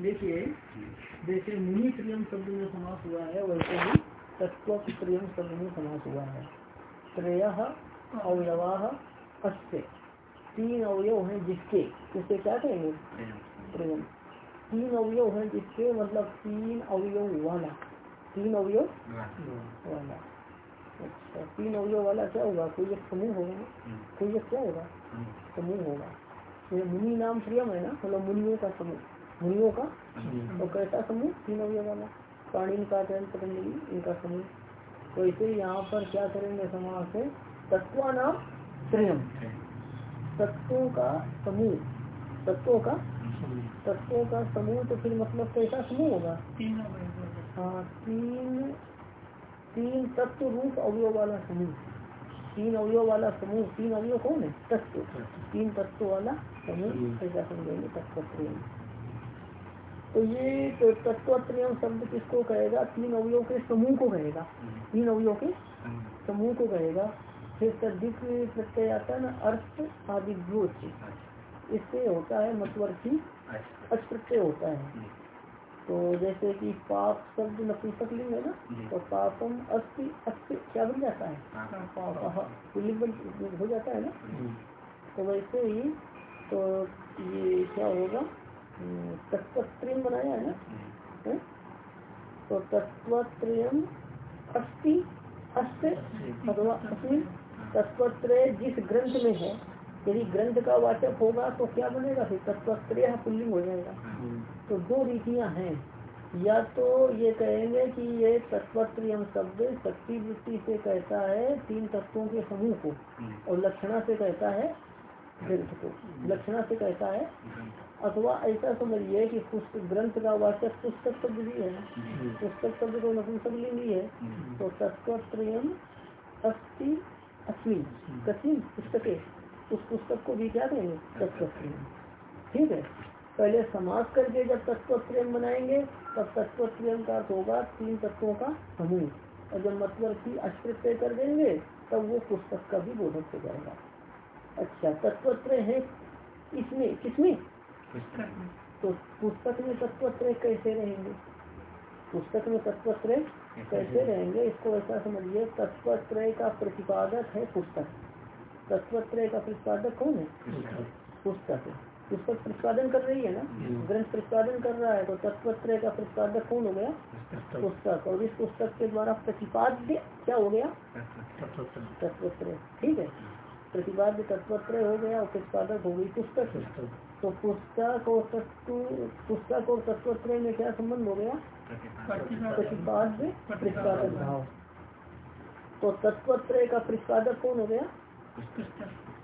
देखिए, जैसे मुनि प्रियम शब्द में समास हुआ है, वैसे ही तत्व प्रियम शब्द में समास हुआ है। त्रय अवयवा अस्य। तीन अवयव हैं जिसके उसे क्या कहेंगे? प्रेम तीन अवयव हैं जिसके मतलब तीन अवयव वाला। तीन अवयव वाला। अच्छा तीन अवयव वाला क्या होगा? कोई एक समूह होगा कोई एक क्या होगा? समूह होगा। मुनि नाम प्रियम है ना? मतलब मुनियों का समूह। मुनियों का और कैसा समूह? तीन अवयव वाला पाणी का चयन पतंजलि इनका समूह। तो इसे यहाँ पर क्या करेंगे समाज से? तत्वा नाम प्रेम तत्वों का समूह। तत्वों का तत्वों का समूह तो फिर मतलब कैसा समूह होगा? हाँ तीन तीन तत्व रूप अवयव वाला समूह। तीन अवयव वाला समूह तीन अवयव कौन है? तत्व। तीन तत्व वाला समूह ऐसा समझेंगे तत्व प्रेम तो ये तो तत्व प्रेम शब्द किसको कहेगा? तीन अवयव के समूह को कहेगा। तीन अवयव के समूह को कहेगा। फिर तद्धिक प्रत्यय आता है ना अर्थ आदि इससे होता है मतवर्थी अच प्रत्यय होता है। तो जैसे कि पाप शब्द नपुंसक लिंग है ना? तो पापम अस्थि अस्थि क्या बन जाता है? पाप। पुलिंग हो जाता है ना? तो वैसे ही तो ये क्या होगा? तत्वत्रियम बनाया है। ना तो तत्वत्रियम अस्थि अस्त अथवा अस्मिन तत्वत्रय जिस ग्रंथ में है यदि ग्रंथ का वाचक होगा तो क्या बनेगा फिर? तत्वत्रय पुल्लिंग हो जाएगा। तो दो रीतियाँ हैं। या तो ये कहेंगे कि ये तत्वत्रियम शब्द शक्ति वृत्ति से कहता है तीन तत्वों के समूह को और लक्षणा से कहता है ग्रंथ को। लक्षणा से कहता है, अथवा ऐसा समझिए कि पुस्तक ग्रंथ का वाचक पुस्तक शब्द भी है। पुस्तक शब्द को नपुंसक लिंगी है। तो तत्वत्रयम अस्थि अस्मिन, कस्मिन पुस्तके। उस पुस्तक को भी क्या कहेंगे? तत्व प्रेम ठीक है? पहले समाज करके जब तत्व प्रेम बनाएँगे, तब तत्व प्रेम का अर्थ होगा तीन तत्वों का समूह। और जब मतलब की अष्टृत्य कर देंगे, तब वो पुस्तक का भी बोधक हो जाएगा। अच्छा तत्वत्रय है? इसमें किसमें? तो पुस्तक में तत्वत्रय कैसे रहेंगे? पुस्तक में तत्वत्रय कैसे रहेंगे? इसको ऐसा समझिए तत्वत्रय का प्रतिपादक है पुस्तक। तत्वत्रय का प्रतिपादक कौन है? पुस्तक। पुस्तक प्रतिपादन कर रही है ना। ग्रंथ प्रतिपादन कर रहा है तो तत्वत्रय का प्रतिपादक कौन हो गया? पुस्तक। और इस पुस्तक के द्वारा प्रतिपाद्य क्या हो गया? तत्वत्रय। ठीक है? प्रतिपाद्य तत्वत्रय हो गया और प्रतिपादक हो गई पुस्तक तो पुस्तक और तत्व पुस्तक और तत्वत्रय में क्या संबंध हो गया? प्रतिपाद्य प्रतिपादक। भाव तो तत्वत्रय का प्रतिपादक कौन हो गया?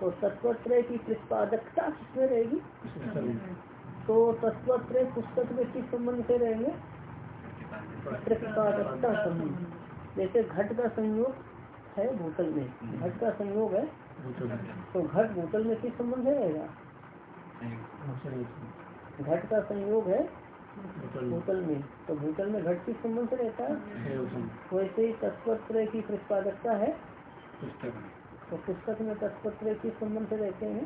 तो तत्वत्रय की प्रतिपादकता किसमें रहेगी? तो तत्वत्रय पुस्तक में किस संबंध से रहेंगे? प्रतिपादकता संबंध। जैसे घट का संयोग है भूतल में। घट का संयोग है तो घट भूतल में किस संबंध रहेगा? घट का संयोग है भूतल में। तो भूतल में घट किस संबंध से रहता है? वैसे ही तत्वत्र की प्रतिपादकता है। तो पुस्तक में तत्वत्र किस संबंध से रहते हैं?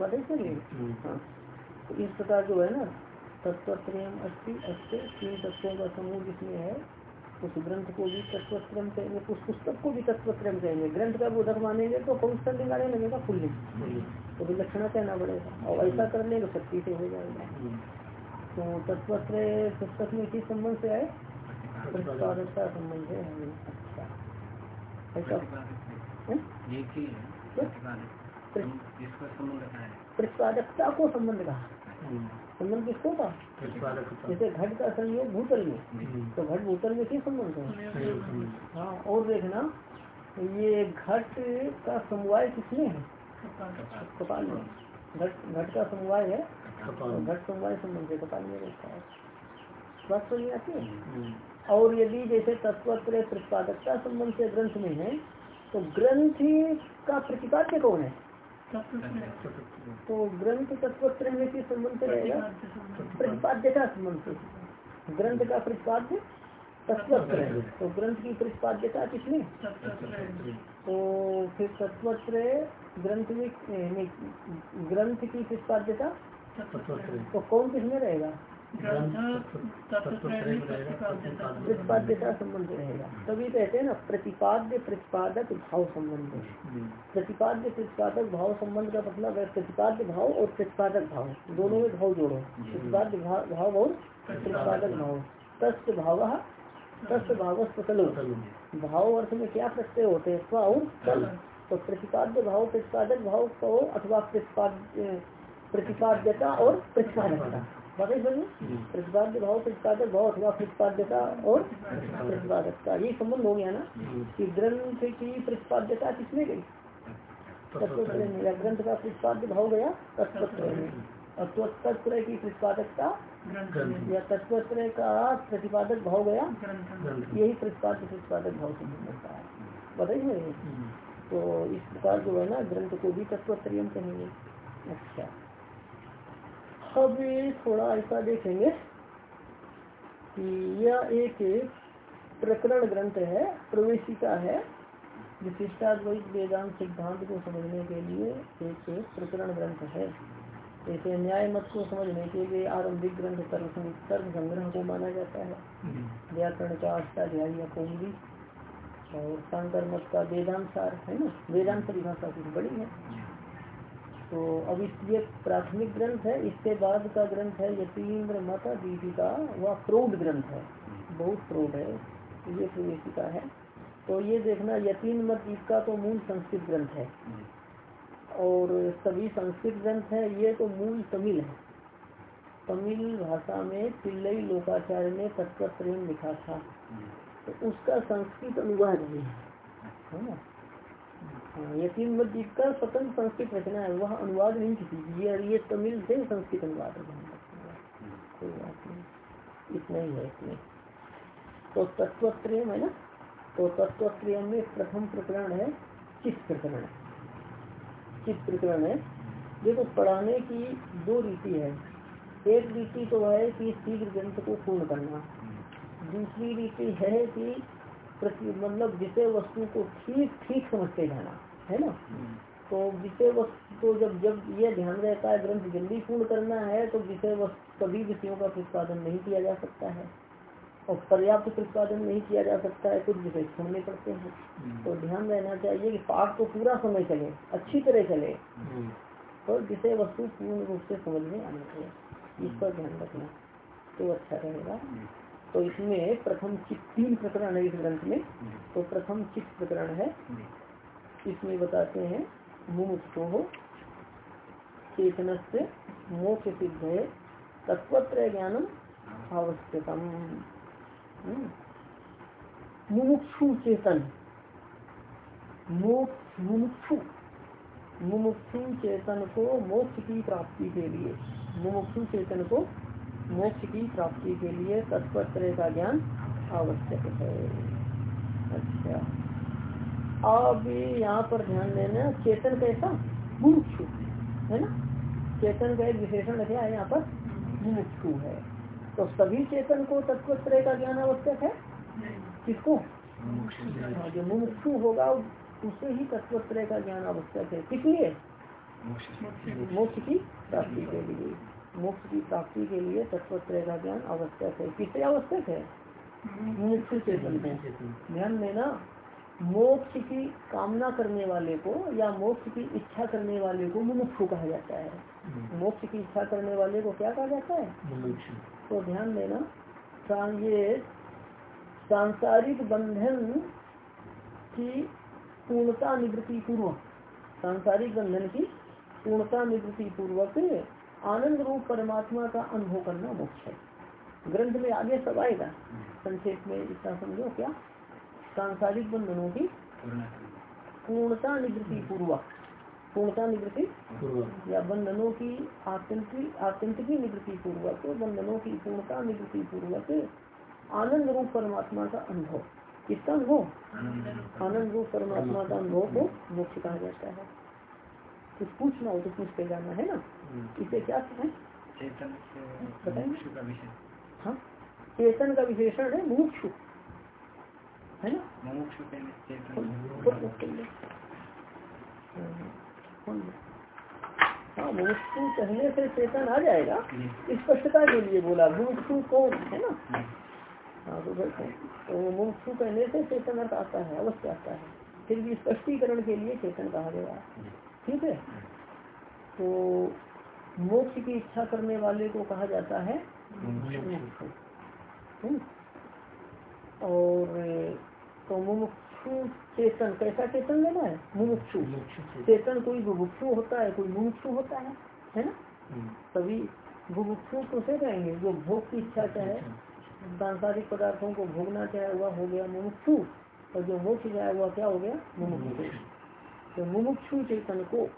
पता चलिए हाँ। तो इस प्रकार जो है ना तत्वत्रयम अस्थि अस्ति तीन तत्वों का समूह जिसमें है उस ग्रंथ को भी तत्वत्रम कहेंगे उस पुस्तक को भी तत्वत्रम कहेंगे। ग्रंथ का बोधक मानेंगे तो कौन सा लगेगा पुल्लिंग तो विलक्षणा कहना पड़ेगा। और ऐसा कर लेंगे शक्ति से हो जाएगा। तो तत्वत्र पुस्तक में किस संबंध से आए? प्रतिपादकता संबंध है? अच्छा प्रतिपादकता को संबंध कहा। संबंध किसको का जैसे घट का संयोग भूतल में। तो घट भूतल में किस संबंध है हाँ और देखना ये घट का समवाय किसमें है? कपाल में। घट घट का समवाय है? तो घट समवाय संबंध से कपाल में रहता है। बात समझ में आती है। और यदि जैसे तत्वत्र प्रतिपादकता संबंध से ग्रंथ में है तो ग्रंथ का प्रतिपाद्य कौन है? तो ग्रंथ तत्व में किस संबंध से रहेगा प्रतिपाद्यता संबंध से ग्रंथ का प्रतिपाद्य तत्वत्र तो ग्रंथ की प्रतिपाद्यता किसने? तो फिर तत्वत्र ग्रंथ में ग्रंथ की प्रतिपाद्यता? तो कौन किसमें रहेगा? प्रतिपाद्यता संबंध रहेगा। तभी कहते हैं ना, प्रतिपाद्य, प्रतिपादक, भाव संबंध प्रतिपाद्य, प्रतिपादक, भाव संबंध का मतलब है प्रतिपाद्य, भाव और प्रतिपादक, भाव। दोनों में भाव जोड़ो। प्रतिपाद्य भाव और प्रतिपादक, भाव। तस्त भाव तस्त भाव भाव अर्थ में क्या प्रत्यय होते हैं? स्व और तो प्रतिपाद्य, भाव, प्रतिपादक, भाव को अथवा प्रतिपाद्य, प्रतिपाद्यता और प्रतिपादकता। समझे प्रतिपाद्य भाव प्रतिपादक भाव अथवा प्रतिपाद्यता और प्रतिपादकता ये संबंध हो गया ना कि ग्रंथ की प्रतिपाद्यता किसमें गई? तत्व या ग्रंथ का प्रतिपाद्य भाव गया? तत्व में और तत्व की प्रतिपादकता या तत्व का प्रतिपादक भाव गया? यही प्रतिपाद्य प्रतिपादक भाव होता है। बताइए। तो इस प्रकार जो है ना ग्रंथ को भी तत्वत्रयम कहेंगे। अच्छा। अब थोड़ा ऐसा देखेंगे कि यह एक प्रकरण ग्रंथ है प्रवेशिका है विशिष्टाद्वैत वेदांत सिद्धांत को समझने के लिए एक प्रकरण ग्रंथ है। जैसे न्याय मत को समझने के लिए आरंभिक ग्रंथ तर्क संग्रह को माना जाता है। हम्म। व्याकरण का अष्टाध्यायी या कुंभी और शंकर मत का वेदांत सार है ना? वेदांत परिभाषा कुछ बड़ी है। तो अब इस ये प्राथमिक ग्रंथ है इसके बाद का ग्रंथ है यतीन्द्र मत दीपिका वह प्रौढ़ ग्रंथ है बहुत प्रौढ़ है ये प्रवेशिका है। तो ये देखना यतीन मत दीप का तो मूल संस्कृत ग्रंथ है। और सभी संस्कृत ग्रंथ है ये तो मूल तमिल है। तमिल भाषा में पिल्लई लोकाचार्य ने तत्व प्रेम लिखा था। तो उसका संस्कृत अनुवाद भी है ना? हाँ, यकीन मत जिसका स्वतंत्र संस्कृत रचना है वह अनुवाद नहीं किसी ये ये तमिल से संस्कृत अनुवाद है। कोई बात नहीं। इतना ही है इसमें। तो तत्वत्रय है ना? तो तत्वत्रय में प्रथम प्रकरण है चित्त प्रकरण। चित्त प्रकरण है। देखो पढ़ाने की दो रीति है। एक रीति तो है कि शीघ्र ग्रंथ को पूर्ण करना। दूसरी रीति है कि मतलब विषय वस्तु को ठीक ठीक समझते जाना है ना? तो विषय वस्तु को जब जब यह ध्यान रहता है ग्रंथ जल्दी पूर्ण करना है तो विषय वस्तु सभी विषयों का प्रतिपादन नहीं किया जा सकता है। और पर्याप्त प्रतिपादन नहीं किया जा सकता है कुछ विषय छोड़ने पड़ते हैं। तो ध्यान रहना चाहिए कि पाठ तो पूरा समय चले अच्छी तरह चले। और विषय वस्तु पूर्ण रूप से समझ में आना चाहिए। इस पर ध्यान रखना तो अच्छा रहेगा। तो इसमें प्रथम चित्त तीन प्रकरण है इस ग्रंथ में। तो प्रथम चित्त प्रकरण है। इसमें बताते हैं, मुमुक्षो हो चेतन से मोक्ष सिद्ध है तत्वत्र ज्ञानम आवश्यकम। हम्म। मुमुक्षु चेतन। मुमुक्षु। मुमुक्षु चेतन को मोक्ष की प्राप्ति के लिए, मुमुक्षु चेतन को मोक्ष की प्राप्ति के लिए तत्पर का ज्ञान आवश्यक है। अच्छा। अब यहाँ पर ध्यान देना चेतन कैसा मुमुक्षु है ना? चेतन का एक विशेषण क्या है यहाँ पर मुमुक्षु है। तो सभी चेतन को तत्व का ज्ञान आवश्यक है? किसको? जो मुमुक्षु होगा उसे ही तत्व का ज्ञान आवश्यक है। किस लिए? मोक्ष की प्राप्ति के लिए। मोक्ष की प्राप्ति के लिए तत्व का ज्ञान आवश्यक है। किसे आवश्यक है? मुमुक्षु चेतन में ध्यान देना मोक्ष की कामना करने वाले को या मोक्ष की इच्छा करने वाले को मुमुक्षु कहा जाता है। हम्म। मोक्ष की इच्छा करने वाले को क्या कहा जाता है? तो ध्यान देना ये सांसारिक बंधन की पूर्णता निवृत्ति पूर्वक सांसारिक बंधन की पूर्णता निवृत्ति पूर्वक आनंद रूप परमात्मा का अनुभव करना मोक्ष है। ग्रंथ में आगे सब आएगा। संक्षेप में इतना समझो क्या? सांसारिक बंधनों की पूर्णता निवृत्ति पूर्वक पूर्णता निवृत्ति या बंधनों की आत्यंतिक निवृत्ति पूर्वक बंधनों की पूर्णता निवृत्ति पूर्वक आनंद रूप परमात्मा का अनुभव। किसका अनुभव? आनंद रूप परमात्मा का अनुभव को मोक्ष कहा जाता है। कुछ पूछना हो तो पूछते जाना है ना? हम्म। इसे क्या है चेतन हाँ? चेतन का विशेषण है मुमुक्षु। है ना? मुमुक्षु हाँ मुमुक्षु कहने से चेतन आ जाएगा। स्पष्टता के लिए बोला मुमुक्षु कौन है ना? हाँ तो तो मुमुक्षु कहने से चेतन अर्थ आता है अवश्य आता है। फिर भी स्पष्टीकरण के लिए चेतन कहा गया। ठीक है? तो मोक्ष की इच्छा करने वाले को कहा जाता है। और तो मुमुक्षु चेतन कैसा चेतन लेना है? मुमुक्षु। चेतन। कोई बुभुक्षु होता है कोई मुमुक्षु होता है है ना? हम्म। तभी बुभुक्षु तो से कहेंगे जो भोग की इच्छा चाहे सांसारिक पदार्थों को भोगना चाहे वह हो गया मुमुक्षु और जो मोक्ष जाए वह क्या हो गया? मुमुक्षु। तो मुमुक्षु चेतन को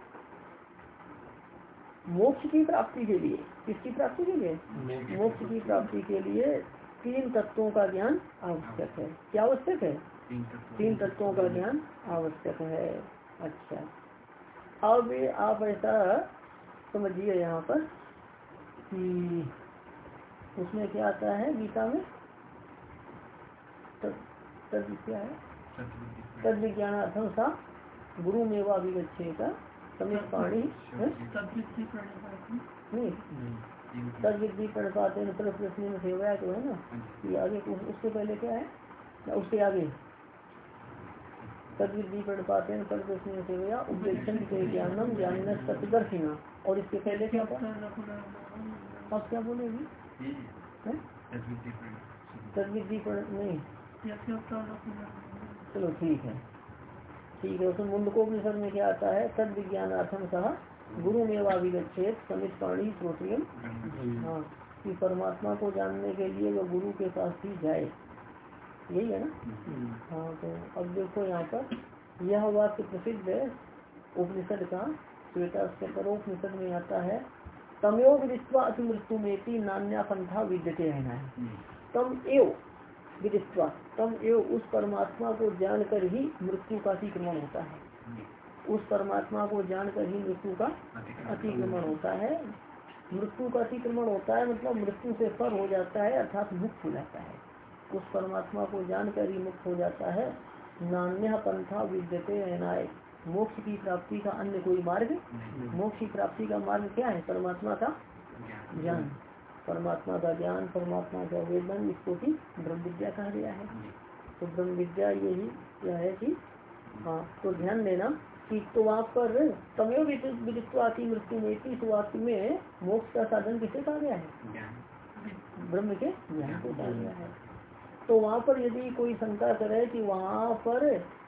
मोक्ष की प्राप्ति के लिए किसकी प्राप्ति के लिए? मोक्ष की प्राप्ति के लिए तीन तत्वों का ज्ञान आवश्यक है। क्या आवश्यक है? तीन तत्वों। का ज्ञान आवश्यक है। अच्छा। अब आप ऐसा समझिए यहाँ पर कि उसमें क्या आता है गीता में? तद क्या है? तद विज्ञानार्थम सा गुरु मेवा अभिगछे का समित पाणी नहीं तद विधि प्रणपाते प्रश्न में सेवा तो है ना? कि आगे उससे पहले क्या है? उससे आगे। तद विधि प्रणपाते प्रश्न में सेवया उपदेशन के ज्ञानम ज्ञान और इसके पहले क्या आप क्या बोलेगी? तद विधि नहीं। चलो ठीक है। ठीक है। उसमें मुंडकोपनिषद में क्या आता है? तद विज्ञानार्थम सह गुरु में वाविगछेद समित पाणी श्रोत्रियम। हाँ कि परमात्मा को जानने के लिए वो गुरु के पास ही जाए। यही है ना? हाँ तो अब देखो यहाँ पर। यह वाक्य प्रसिद्ध है उपनिषद का। श्वेता उपनिषद में आता है तमयोग विदित्वा अति मृत्यु में नान्या पंथा विद्यते रहना है तम एव। विदित्वा तम एव उस परमात्मा को जानकर ही मृत्यु का अतिक्रमण होता है। उस परमात्मा को जानकर ही मृत्यु का अतिक्रमण। होता है। मृत्यु का अतिक्रमण होता है मतलब मृत्यु से पर हो जाता है अर्थात मुक्त हो जाता है। उस परमात्मा को जानकर ही मुक्त हो जाता है। नान्य पंथा विद्यते रहनाए मोक्ष की प्राप्ति का अन्य कोई मार्ग? मोक्ष की प्राप्ति का मार्ग क्या है? परमात्मा का ज्ञान। परमात्मा का ज्ञान परमात्मा का वेदन इसको भी ब्रह्म विद्या कहा गया है। तो ब्रह्म विद्या यही क्या है कि हाँ तो ध्यान देना कि तो वहाँ पर तमयो विदित्वाति मृत्यु में इस वाक्य में मोक्ष का साधन किसे कहा गया है? ब्रह्म के ज्ञान को कहा गया है। तो वहाँ पर यदि कोई शंका करे कि वहाँ पर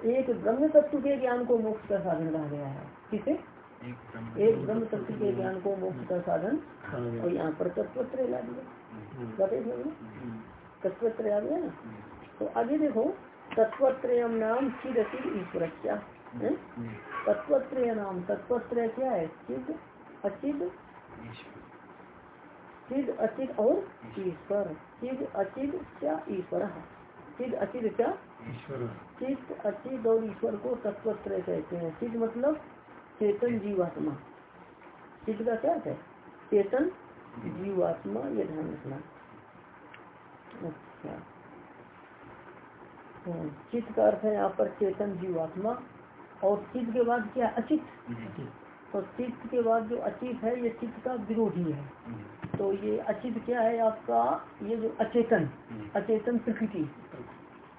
एक ब्रह्म तत्व के ज्ञान को मोक्ष का साधन कहा गया है किसे? एक ब्रह्म तत्व के ज्ञान को मोक्ष का साधन और यहाँ पर तत्वत्र ला दिया। तत्वत्र आ गया ना? तो आगे देखो तत्वत्रय नाम चिद अचिद ईश्वर क्या तत्वत्रय नाम तत्वत्रय क्या है? चिद अचिद? चिद अचिद और ईश्वर। चिद अचिद क्या ईश्वर? चिद अचिद क्या? ईश्वर। चिद अचिद और ईश्वर को तत्वत्रय कहते हैं। चिद मतलब चेतन जीवात्मा। चित्त का क्या है? चेतन जीवात्मा ये ध्यान रखना। अच्छा। हम्म, चित्त का अर्थ है यहाँ पर चेतन जीवात्मा और चित्त के बाद क्या? अचित। तो चित्त के बाद जो अचित है ये चित्त का विरोधी है। तो ये अचित क्या है आपका? ये जो अचेतन अचेतन प्रकृति।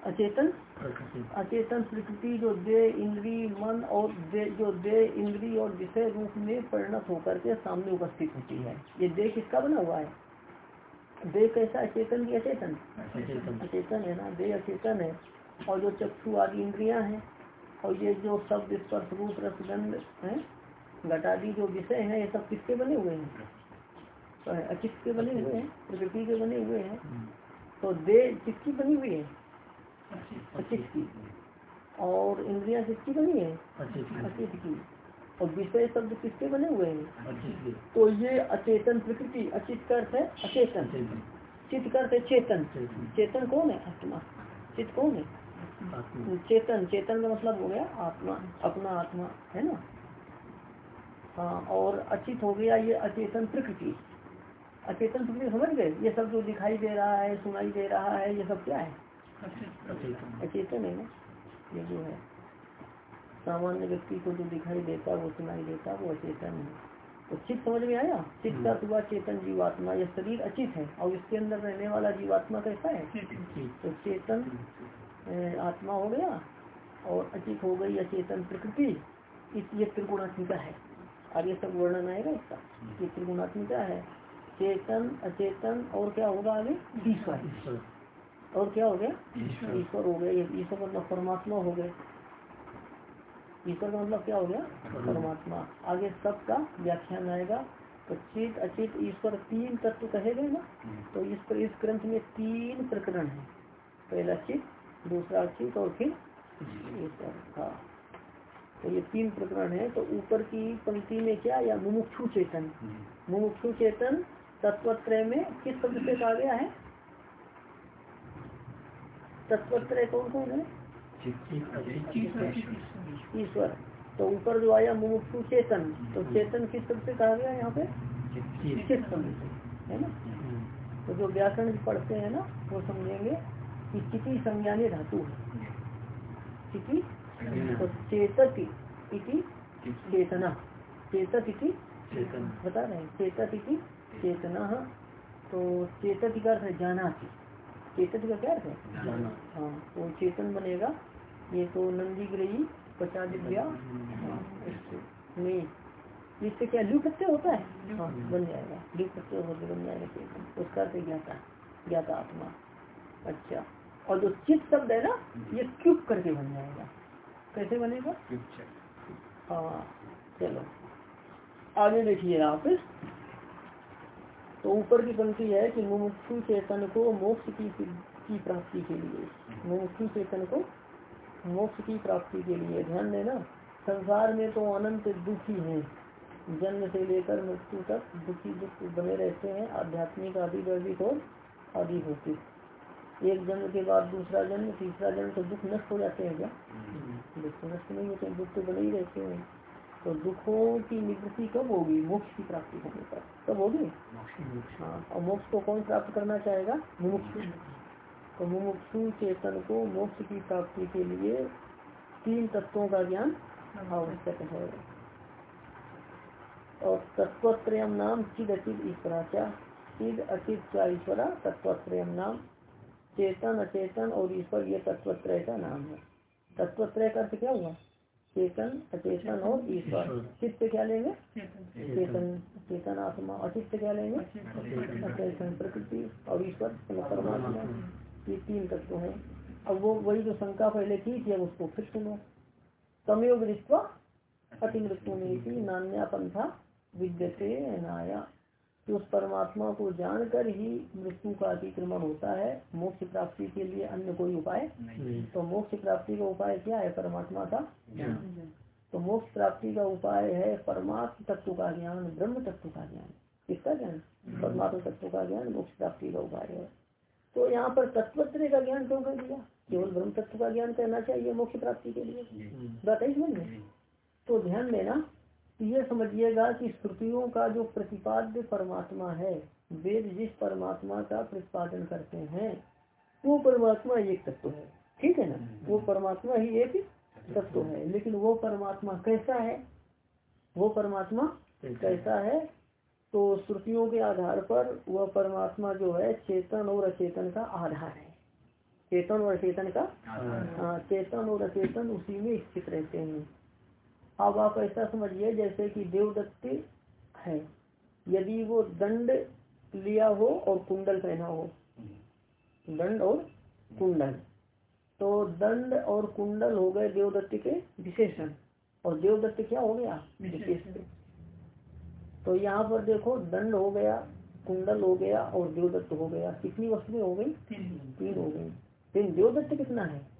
अचेतन। अचेतन। प्रकृति जो दे इंद्री मन और दे जो दे इंद्री और विषय रूप में परिणत होकर के सामने उपस्थित होती है। ये देह किसका बना हुआ है? देह कैसा? अचेतन की अचेतन। अचेतन। है ना? दे अचेतन है। और जो चक्षु आदि इंद्रिया है और ये जो शब्द स्पर्श रूप रसगंध है घटादी जो विषय है ये सब किसके बने हुए हैं? तो अचित के बने हुए हैं प्रकृति के बने हुए हैं। हम्म। तो दे किसकी बनी हुई है? अचित की। और इंद्रिया किसकी बनी है? अचित की। और विषय शब्द किसके बने हुए हैं? तो ये अचेतन प्रकृति अचित का अर्थ है अचेतन। चित का अर्थ है चेतन। चेतन। कौन है? आत्मा। चित कौन है? चेतन। चेतन का मतलब हो गया आत्मा। अपना आत्मा है ना? हाँ और अचित हो गया ये अचेतन प्रकृति। अचेतन प्रकृति समझ गए? ये सब जो दिखाई दे रहा है सुनाई दे रहा है ये सब क्या है? अचेतन है ना? ये जो है। सामान्य व्यक्ति को जो दिखाई देता वो सुनाई देता वो अचेतन है। तो चित्त समझ में आया? चित्त का हुआ चेतन जीवात्मा यह शरीर अचित है। और इसके अंदर रहने वाला जीवात्मा कैसा है? तो चेतन आत्मा हो गया और अचित हो गई अचेतन प्रकृति। इस ये त्रिगुणात्मिका है। आगे सब वर्णन आएगा इसका। ये त्रिगुणात्मिका है। चेतन अचेतन और क्या होगा आगे? ईश्वर। और क्या हो गया? ईश्वर। हो गया ईश्वर मतलब परमात्मा हो गए। ईश्वर का मतलब क्या हो गया? परमात्मा। आगे सब का व्याख्यान आएगा। तो चित अचित ईश्वर तीन तत्व कहे गए ना? तो इस पर इस ग्रंथ में तीन प्रकरण है। पहला चित दूसरा चित और फिर ईश्वर। हाँ। तो ये तीन प्रकरण है। तो ऊपर की पंक्ति में क्या? या मुमुक्षु चेतन। मुमुक्षु चेतन तत्वत्रय में किस शब्द से कहा गया है? तत्वत्रय कौन कौन है? ईश्वर। तो ऊपर जो आया मुमुक्षु चेतन तो चेतन किस शब्द से कहा गया यहाँ पे? है ना? तो जो व्याकरण पढ़ते हैं ना वो समझेंगे कि चिति संज्ञानी धातु है। चिति? तो चेतक इति चेतना। चेतक इति बता रहे हैं। चेतक इति चेतना। तो चेतक का अर्थ है चेतक का क्या है? हाँ तो चेतन बनेगा। ये तो नंदी ग्रही पचास दिव्या नहीं इससे क्या लू प्रत्यय होता है? हाँ बन जाएगा। लू प्रत्यय होकर बन जाएगा चेतन। उसका अर्थ ज्ञाता ज्ञाता आत्मा। अच्छा और जो चित शब्द है ना ये चुप करके बन जाएगा। कैसे बनेगा? हाँ चलो। आगे देखिए आप। तो ऊपर की पंक्ति है कि मुमुक्षु चेतन को मोक्ष की की प्राप्ति के लिए। मुमुक्षु चेतन को मोक्ष की प्राप्ति के लिए। ध्यान देना संसार में तो अनंत दुखी है। जन्म से लेकर मृत्यु तक दुखी दुख बने रहते हैं आध्यात्मिक आदि वर्जित और आदि भौतिक एक जन्म के बाद दूसरा जन्म तीसरा जन्म तो दुख नष्ट हो जाते हैं क्या? दुख तो नष्ट नहीं होते दुख तो बने ही रहते हैं। तो दुखों की निवृत्ति कब होगी? मोक्ष की प्राप्ति होने पर। कब होगी? हाँ और मोक्ष को कौन प्राप्त करना चाहेगा? मुमुक्ष। तो मुमुक्षु चेतन को मोक्ष की प्राप्ति के लिए तीन तत्वों का ज्ञान आवश्यक है। और तत्वत्रयम नाम चिद अचित ईश्वराचा। चिद अचित क्या ईश्वरा तत्वत्रयम नाम। चेतन अचेतन और ईश्वर ये तत्वत्रय का नाम है। तत्वत्रय का अर्थ क्या हुआ? चेतन अचेतन और ईश्वर। चित्त क्या लेंगे? चेतन। चेतन आत्मा अचित क्या लेंगे? अचेतन। प्रकृति और ईश्वर परमात्मा। ये तीन तत्व है। अब वो वही जो शंका पहले की थी अब उसको फिर सुनो। तमयोग अति मृत्यु में नान्या पंथा विद्यते नाया। कि उस परमात्मा को जानकर ही मृत्यु का अतिक्रमण होता है मोक्ष प्राप्ति के लिए अन्य कोई उपाय तो मोक्ष प्राप्ति का उपाय क्या है? परमात्मा का तो मोक्ष प्राप्ति का उपाय है परमात्म तत्व का ज्ञान ब्रह्म तत्व का ज्ञान। किसका ज्ञान? परमात्मा तत्व का ज्ञान मोक्ष प्राप्ति का उपाय है। तो यहाँ पर तत्वत्र का ज्ञान क्यों कर दिया? केवल ब्रह्म तत्व का ज्ञान करना चाहिए मोक्ष प्राप्ति के लिए। बात है तो ध्यान देना ये समझिएगा कि श्रुतियों का जो प्रतिपाद्य परमात्मा है वेद जिस परमात्मा का प्रतिपादन करते हैं वो परमात्मा एक तत्व है। ठीक है ना? वो परमात्मा ही एक तत्व है। लेकिन वो परमात्मा कैसा है? वो परमात्मा कैसा है? तो श्रुतियों के आधार पर वह परमात्मा जो है चेतन और अचेतन का आधार है। चेतन और अचेतन का हाँ चेतन और अचेतन उसी में स्थित रहते हैं। अब आप ऐसा समझिए जैसे कि देवदत्त है। यदि वो दंड लिया हो और कुंडल पहना हो, दंड और कुंडल। तो दंड और कुंडल हो गए देवदत्त के विशेषण। और देवदत्त क्या हो गया? विशेष। तो यहाँ पर देखो, दंड हो गया, कुंडल हो गया और देवदत्त हो गया। कितनी वस्तुएँ हो गई? तीन। हो गई। तीन। देवदत्त कितना है?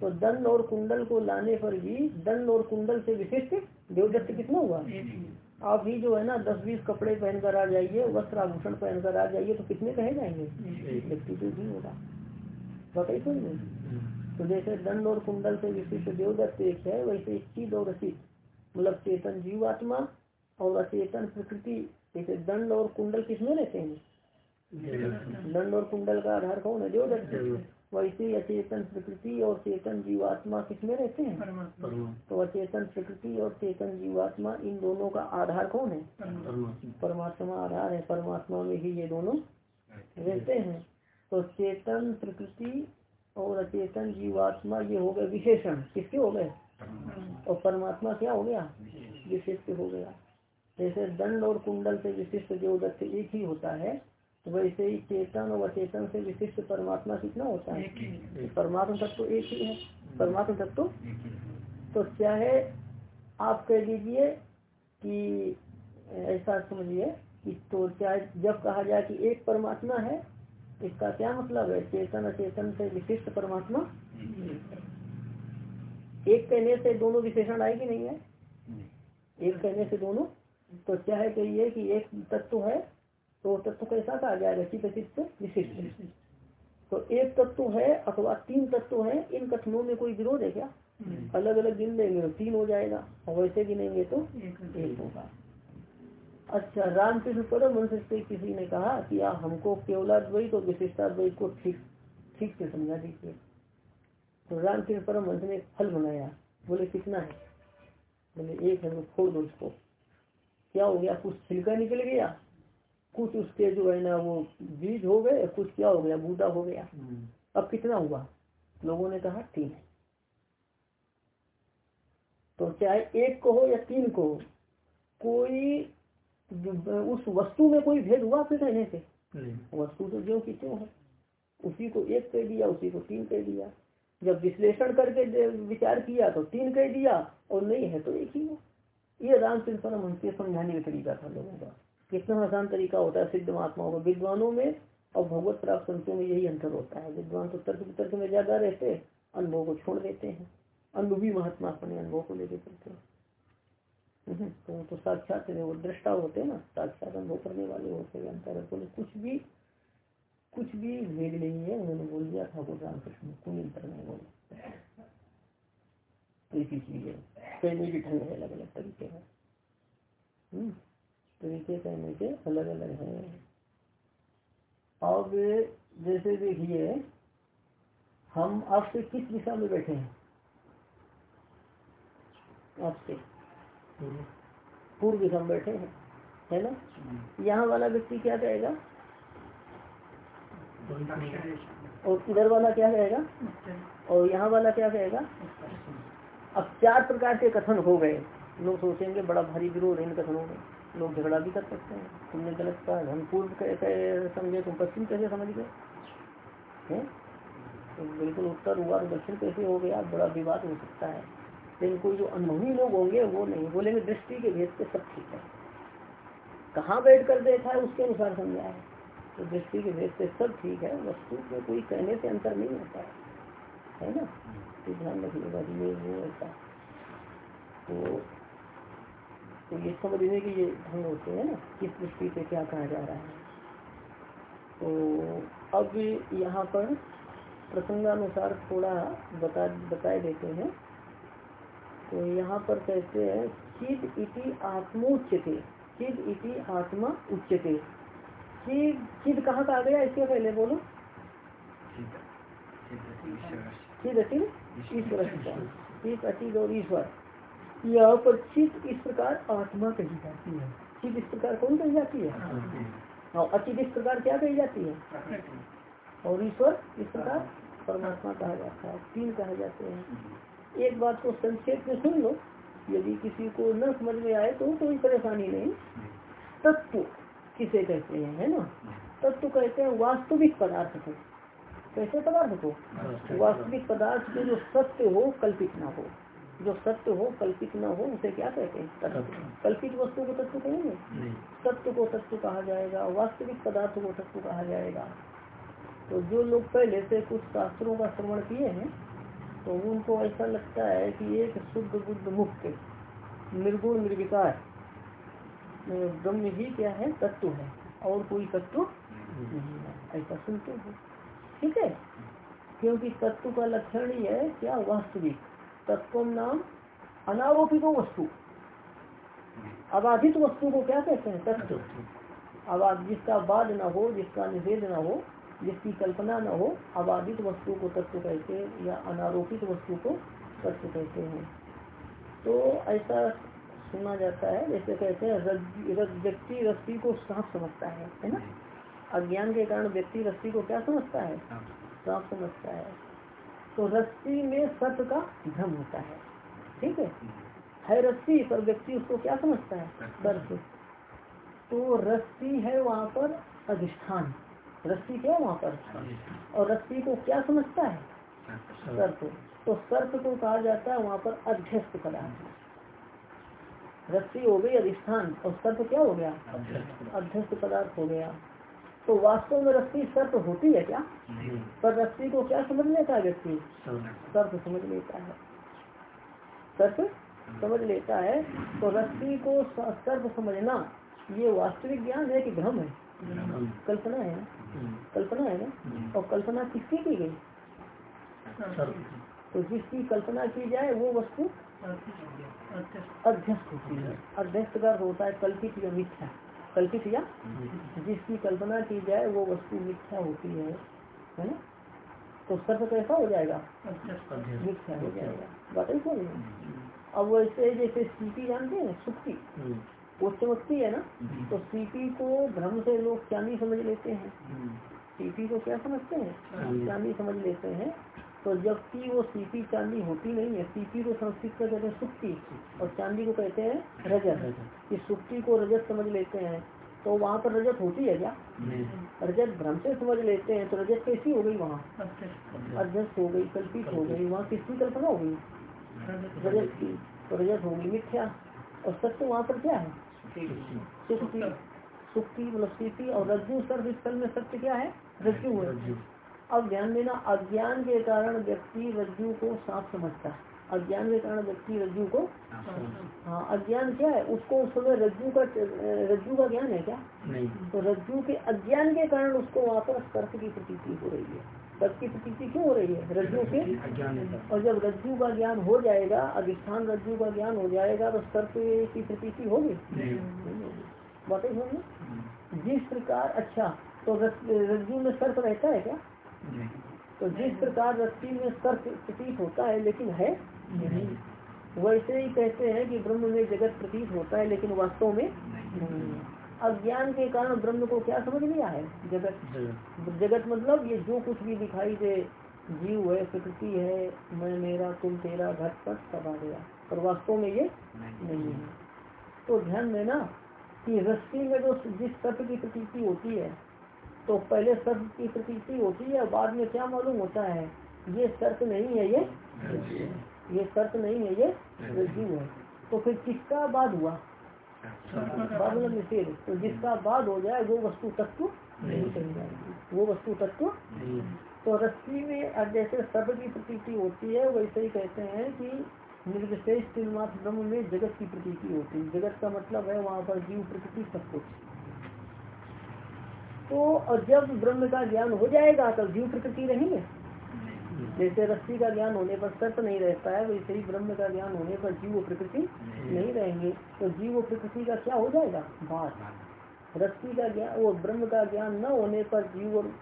तो दंड और कुंडल को लाने पर भी दंड और कुंडल से विशिष्ट देवदत्त कितना हुआ? आप भी जो है ना दस बीस कपड़े पहनकर आ जाइए वस्त्र आभूषण पहनकर आ जाइए तो कितने कहे जाएँगे? व्यक्ति तो भी होगा। बताइए सुन तो जैसे दंड और कुंडल से विशिष्ट देवदत्त एक है वैसे चीज़ और रचित मतलब चेतन जीव आत्मा और अचेतन प्रकृति। जैसे दंड और कुंडल किसमें रहते हैं? दंड और कुंडल का आधार कौन है? देवदत्त। वैसे अचेतन प्रकृति और चेतन जीवात्मा किसमें रहते हैं? तो अचेतन प्रकृति और चेतन जीवात्मा इन दोनों का आधार कौन है? परमात्मा। आधार है। परमात्मा में ही ये दोनों रहते हैं। तो चेतन प्रकृति और अचेतन जीवात्मा ये हो गए विशेषण। किसके हो गए? और परमात्मा क्या हो गया? विशिष्ट हो गया। जैसे दंड और कुंडल से विशिष्ट जो दत्त एक ही होता है वैसे ही चेतन और अचेतन से विशिष्ट परमात्मा कितना होता है? परमात्मा तत्व तो एक ही है। परमात्मा तत्व तो, तो चाहे आप कह दीजिए कि ऐसा समझिए कि तो चाहे जब कहा जाए कि एक परमात्मा है इसका क्या मतलब है? चेतन अचेतन से विशिष्ट परमात्मा? एक कहने से दोनों विशेषण आएगी नहीं है एक कहने से दोनों? तो चाहे कहिए कि एक तत्व है तो तत्व कैसा कहा जाएगा चित चित्त विशिष्ट। तो एक तत्व है अथवा तीन तत्व है इन कथनों में कोई विरोध है क्या? अलग अलग गिन लेंगे तो तीन हो जाएगा और वैसे गिनेंगे तो एक होगा। अच्छा रामकृष्ण परम वंश से किसी ने कहा कि आप हमको केवलाद्वैत और विशिष्टाद्वैत को ठीक ठीक से समझा दीजिए। तो रामकृष्ण परम वंश ने फल बनाया। बोले कितना है? बोले एक है तो फोड़ दो उसको। क्या हो गया? कुछ छिलका निकल गया? कुछ उसके जो है ना वो बीज हो गए कुछ क्या हो गया बूटा हो गया। अब कितना हुआ? लोगों ने कहा तीन। तो चाहे एक को हो या तीन को हो कोई उस वस्तु में कोई भेद हुआ फिर कहने से? वस्तु तो जो की क्यों है। उसी को एक कह दिया उसी को तीन कह दिया। जब विश्लेषण करके विचार किया तो तीन कह दिया और नहीं है तो एक ही है। ये रामचंद्र परम हमसे समझाने का तरीका था लोगों का। कितना आसान तरीका होता है सिद्ध महात्माओं का? विद्वानों में और भगवत प्राप्त संतों में यही अंतर होता है। विद्वान तो तर्क तर्क में ज़्यादा रहते अनुभव को छोड़ देते हैं। अनुभवी महात्मा अपने अनुभव को लेकर चलते हैं। हम्म, तो, तो साक्षात वो दृष्टा होते हैं ना साक्षात अनुभव करने वाले होते हैं अंतर बोले कुछ भी कुछ भी भेद नहीं है उन्होंने बोल दिया था वो रामकृष्ण कोई अंतर नहीं बोले तो इसीलिए कहने की ढंग है अलग अलग तरीके हैं। हम्म, तरीके कहने के अलग अलग हैं। अब जैसे देखिए हम आपसे किस दिशा में बैठे हैं? आपसे पूर्व। दिशा में बैठे हैं है ना? यहाँ वाला व्यक्ति क्या कहेगा और इधर वाला क्या कहेगा और यहाँ वाला क्या कहेगा अब चार प्रकार के कथन हो गए। लोग सोचेंगे बड़ा भारी विरोध है इन कथनों में। लोग झगड़ा भी कर सकते हैं। तुमने गलत कहा, हम पूर्व कैसे समझे, तुम पश्चिम कैसे समझ गए। तो बिल्कुल उत्तर हुआ दक्षिण कैसे हो गया, बड़ा विवाद हो सकता है। लेकिन कोई जो अनुभवी लोग होंगे, वो नहीं। बोलेंगे, दृष्टि के भेद से सब ठीक है। कहाँ बैठ कर देखा है, उसके अनुसार समझा है। तो दृष्टि के भेद से सब ठीक है, वस्तु में कोई कहने से अंतर नहीं होता है। है ना? तो ध्यान रखिएगा, ये, वो ऐसा। तो तो ये समझने के ये ढंग होते हैं ना किस दृष्टि से क्या कहा जा रहा है। तो अब यहाँ पर प्रसंगानुसार थोड़ा बता बताए देते हैं। तो यहाँ पर कहते हैं चिद इति आत्मोच्यते चिद इति आत्मा उच्चते चिद चिद कहाँ का आ गया? इसके पहले बोलो। चिद अचिद ईश्वर। चिद और ईश्वर। यहाँ पर चित इस प्रकार आत्मा कही जाती है। चित इस प्रकार कौन कही जाती है? और अचित इस प्रकार क्या कही जाती है? और ईश्वर इस प्रकार परमात्मा कहा जाता है तीन कहा जाते हैं। एक बात को संक्षेप में सुन लो यदि किसी को न समझ में आए तो कोई परेशानी नहीं। तत्व किसे कहते हैं है ना? तत्व कहते हैं वास्तविक पदार्थ को। कैसे पदार्थ को? वास्तविक पदार्थ के जो सत्य हो कल्पित ना हो। जो सत्य हो कल्पित न हो उसे क्या कहते हैं? तत्व। कल्पित वस्तु को तत्व कहेंगे? सत्य को तत्व कहा जाएगा वास्तविक पदार्थ को तत्व कहा जाएगा। तो जो लोग पहले से कुछ शास्त्रों का श्रवण किए हैं तो उनको ऐसा लगता है कि एक शुद्ध बुद्ध मुक्त निर्गुण निर्विकार ब्रह्म ही क्या है? तत्व है। और कोई तत्व नहीं है। ऐसा सुनते हैं। ठीक है? क्योंकि तत्व का लक्षण ही है क्या? वास्तविक। तत्व नाम अनारोपित वस्तु। अबाधित वस्तु को क्या कहते हैं? तत्व अबाध जिसका बाद न हो जिसका निषेध न हो जिसकी कल्पना न हो अबाधित वस्तु को तत्व कहते हैं या अनारोपित वस्तु को तत्व कहते हैं। तो ऐसा सुना जाता है जैसे कहते हैं व्यक्ति रस्सी को सांप समझता है है ना? अज्ञान के कारण व्यक्ति रस्सी को क्या समझता है? सांप समझता है। तो रस्सी में सत्य का भ्रम होता है। ठीक है? है रस्सी, पर व्यक्ति उसको क्या समझता है? दर्द। तो रस्सी है वहाँ पर अधिष्ठान। रस्सी क्या वहाँ पर? और रस्सी को क्या समझता है? सर्प। तो सर्प को कहा जाता है वहाँ पर अध्यस्त पदार्थ रस्सी हो गई अधिष्ठान, और सर्प क्या हो गया? अध्यस्त पदार्थ हो गया। तो वास्तव में रस्सी सर्प होती है क्या? पर रस्सी को क्या समझ लेता है व्यक्ति? सर्प समझ लेता है। सर्प समझ लेता है तो रस्सी को सर्प समझना ये वास्तविक ज्ञान है कि भ्रम है? कल्पना है ना? कल्पना है ना? और कल्पना किसकी की गई? तो जिसकी कल्पना की जाए वो वस्तु अध्यस्त होती है। अध्यस्त का होता है कल्पित या मिथ्या। कल्पित या जिसकी कल्पना की जाए वो वस्तु मिथ्या होती है है ना? तो सर्व कैसा हो जाएगा? मिथ्या हो जाएगा। बात ही। समझ अब वैसे जैसे सीपी जानते हैं सुक्ति? वो चमकती है ना? तो सीपी को भ्रम से लोग चांदी समझ लेते हैं? सीपी को क्या समझते हैं? चांदी समझ लेते हैं? तो जबकि वो सीपी चांदी होती नहीं है सीपी को संस्कृत का कहते हैं सुक्ति और चांदी को कहते हैं रजत। इस सुक्ति को रजत समझ लेते हैं तो वहाँ पर रजत होती है क्या? रजत भ्रम से समझ लेते हैं तो रजत कैसी हो गई वहाँ? अध्यस्त हो गई कल्पित हो गई वहाँ किसकी कल्पना हो गई? रजत। की तो रजत होगी मिथ्या। और सत्य वहाँ पर क्या है? सुक्ति। सुक्ति। मतलब स्थिति और रज्जु सर्व स्थल में सत्य क्या है? रज्जु है। अब ध्यान देना अज्ञान के कारण व्यक्ति रज्जु को साफ़ समझता है। अज्ञान के कारण व्यक्ति रज्जु को हाँ। अज्ञान क्या है? उसको उस समय रज्जु का रज्जु का ज्ञान है क्या? नहीं। तो रज्जु के अज्ञान के कारण उसको वहाँ पर सर्प की प्रतीति हो रही है। सर्प की प्रतीति क्यों हो रही है? रज्जु के और जब रज्जु का ज्ञान हो जाएगा अधिष्ठान रज्जु का ज्ञान हो जाएगा तो सर्प की प्रतीति होगी? बातें होंगी? जिस प्रकार अच्छा तो रज्जु में सर्प रहता है क्या? तो जिस प्रकार रस्सी में सर्प प्रतीत होता है लेकिन है नहीं। वैसे ही कहते हैं कि ब्रह्म में जगत प्रतीत होता है लेकिन वास्तव में अज्ञान के कारण ब्रह्म को क्या समझ लिया है? जगत। जगत। मतलब ये जो कुछ भी दिखाई दे जीव है प्रकृति है मैं मेरा तुम तेरा घर पर सब आ गया। पर वास्तव में ये नहीं। है। तो ध्यान देना कि रस्सी में जो जिस सत्य की प्रतीति होती है तो पहले सत्य की प्रतीति होती है बाद में क्या मालूम होता है? ये शर्त नहीं है ये ये शर्त नहीं है ये रज्जु है। तो फिर किसका बाद हुआ? बाद मतलब निषेध तो जिसका बाद हो जाए वो वस्तु तत्व नहीं कही जाएगी। वो वस्तु तत्व तो रस्सी में जैसे सर्व की प्रतीति होती है वैसे ही कहते हैं कि निर्विशेष ब्रह्म में जगत की प्रतीति होती है। जगत का मतलब है वहाँ पर जीव प्रकृति सब कुछ। तो और जब ब्रह्म का ज्ञान हो जाएगा तब जीव प्रकृति रहेंगे। जैसे रस्सी का ज्ञान होने पर सर्प नहीं रहता है वैसे ही ब्रह्म का ज्ञान होने पर जीव प्रकृति नहीं रहेंगे। तो जीव प्रकृति का क्या हो जाएगा? बात। रस्सी का ज्ञान वो ब्रह्म का ज्ञान न होने पर जीव और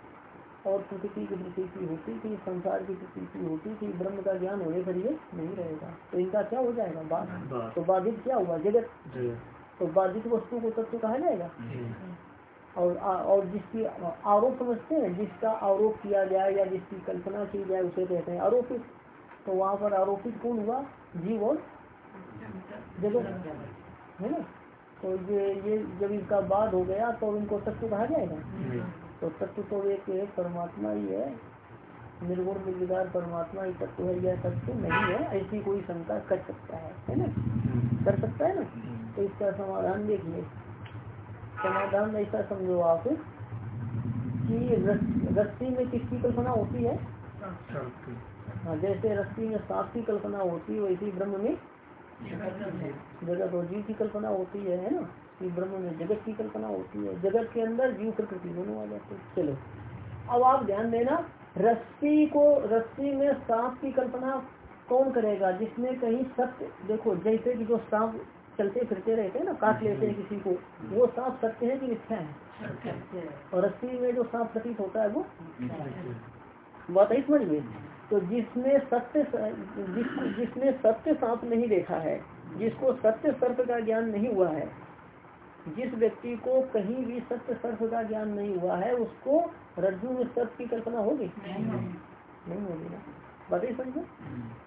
और प्रकृति की प्रतीति होती थी संसार की प्रतीति होती थी ब्रह्म का ज्ञान होने पर ये नहीं रहेगा। तो इनका क्या हो जाएगा? बात। तो बाधित क्या हुआ? जगत। तो बाधित वस्तु को तत्व कहा जाएगा? और और जिसकी आरोप समझते हैं जिसका आरोप किया जाए या जिसकी कल्पना की जाए उसे कहते हैं आरोपित। तो वहाँ पर आरोपित कौन हुआ? जीव और जगत। है ना? तो ये ये जब इनका बाद हो गया तो इनको तत्व कहा जाएगा? तो तत्व तो एक परमात्मा ही है। निर्गुण निर्विकार परमात्मा ही तत्व है यह तत्व नहीं है। ऐसी कोई शंका कर सकता है। है ना? कर सकता है ना? तो इसका समाधान देखिए। समाधान ऐसा समझो आप कि रस्सी में किसकी कल्पना होती है? हाँ। जैसे रस्सी में सांप की कल्पना होती है वैसी ब्रह्म में जगत और जीव की कल्पना होती है है ना? कि ब्रह्म में जगत की कल्पना होती है। जगत के अंदर जीव प्रकृति दोनों आ जाते चलो। अब आप ध्यान देना रस्सी को रस्सी में सांप की कल्पना कौन करेगा? जिसमें कहीं सत्य देखो जैसे कि जो सांप चलते फिरते रहते हैं ना काट लेते हैं किसी को। वो सांप सत्य है कि मिथ्या है? और रस्सी में जो सांप प्रतीत होता है वो बात है समझ में? तो जिसने सत्य जिस जिसने सत्य सांप नहीं देखा है जिसको सत्य सर्प का ज्ञान नहीं हुआ है जिस व्यक्ति को कहीं भी सत्य सर्प का ज्ञान नहीं हुआ है उसको रज्जु में सर्प की कल्पना होगी? नहीं होगी। ना। बताइए समझो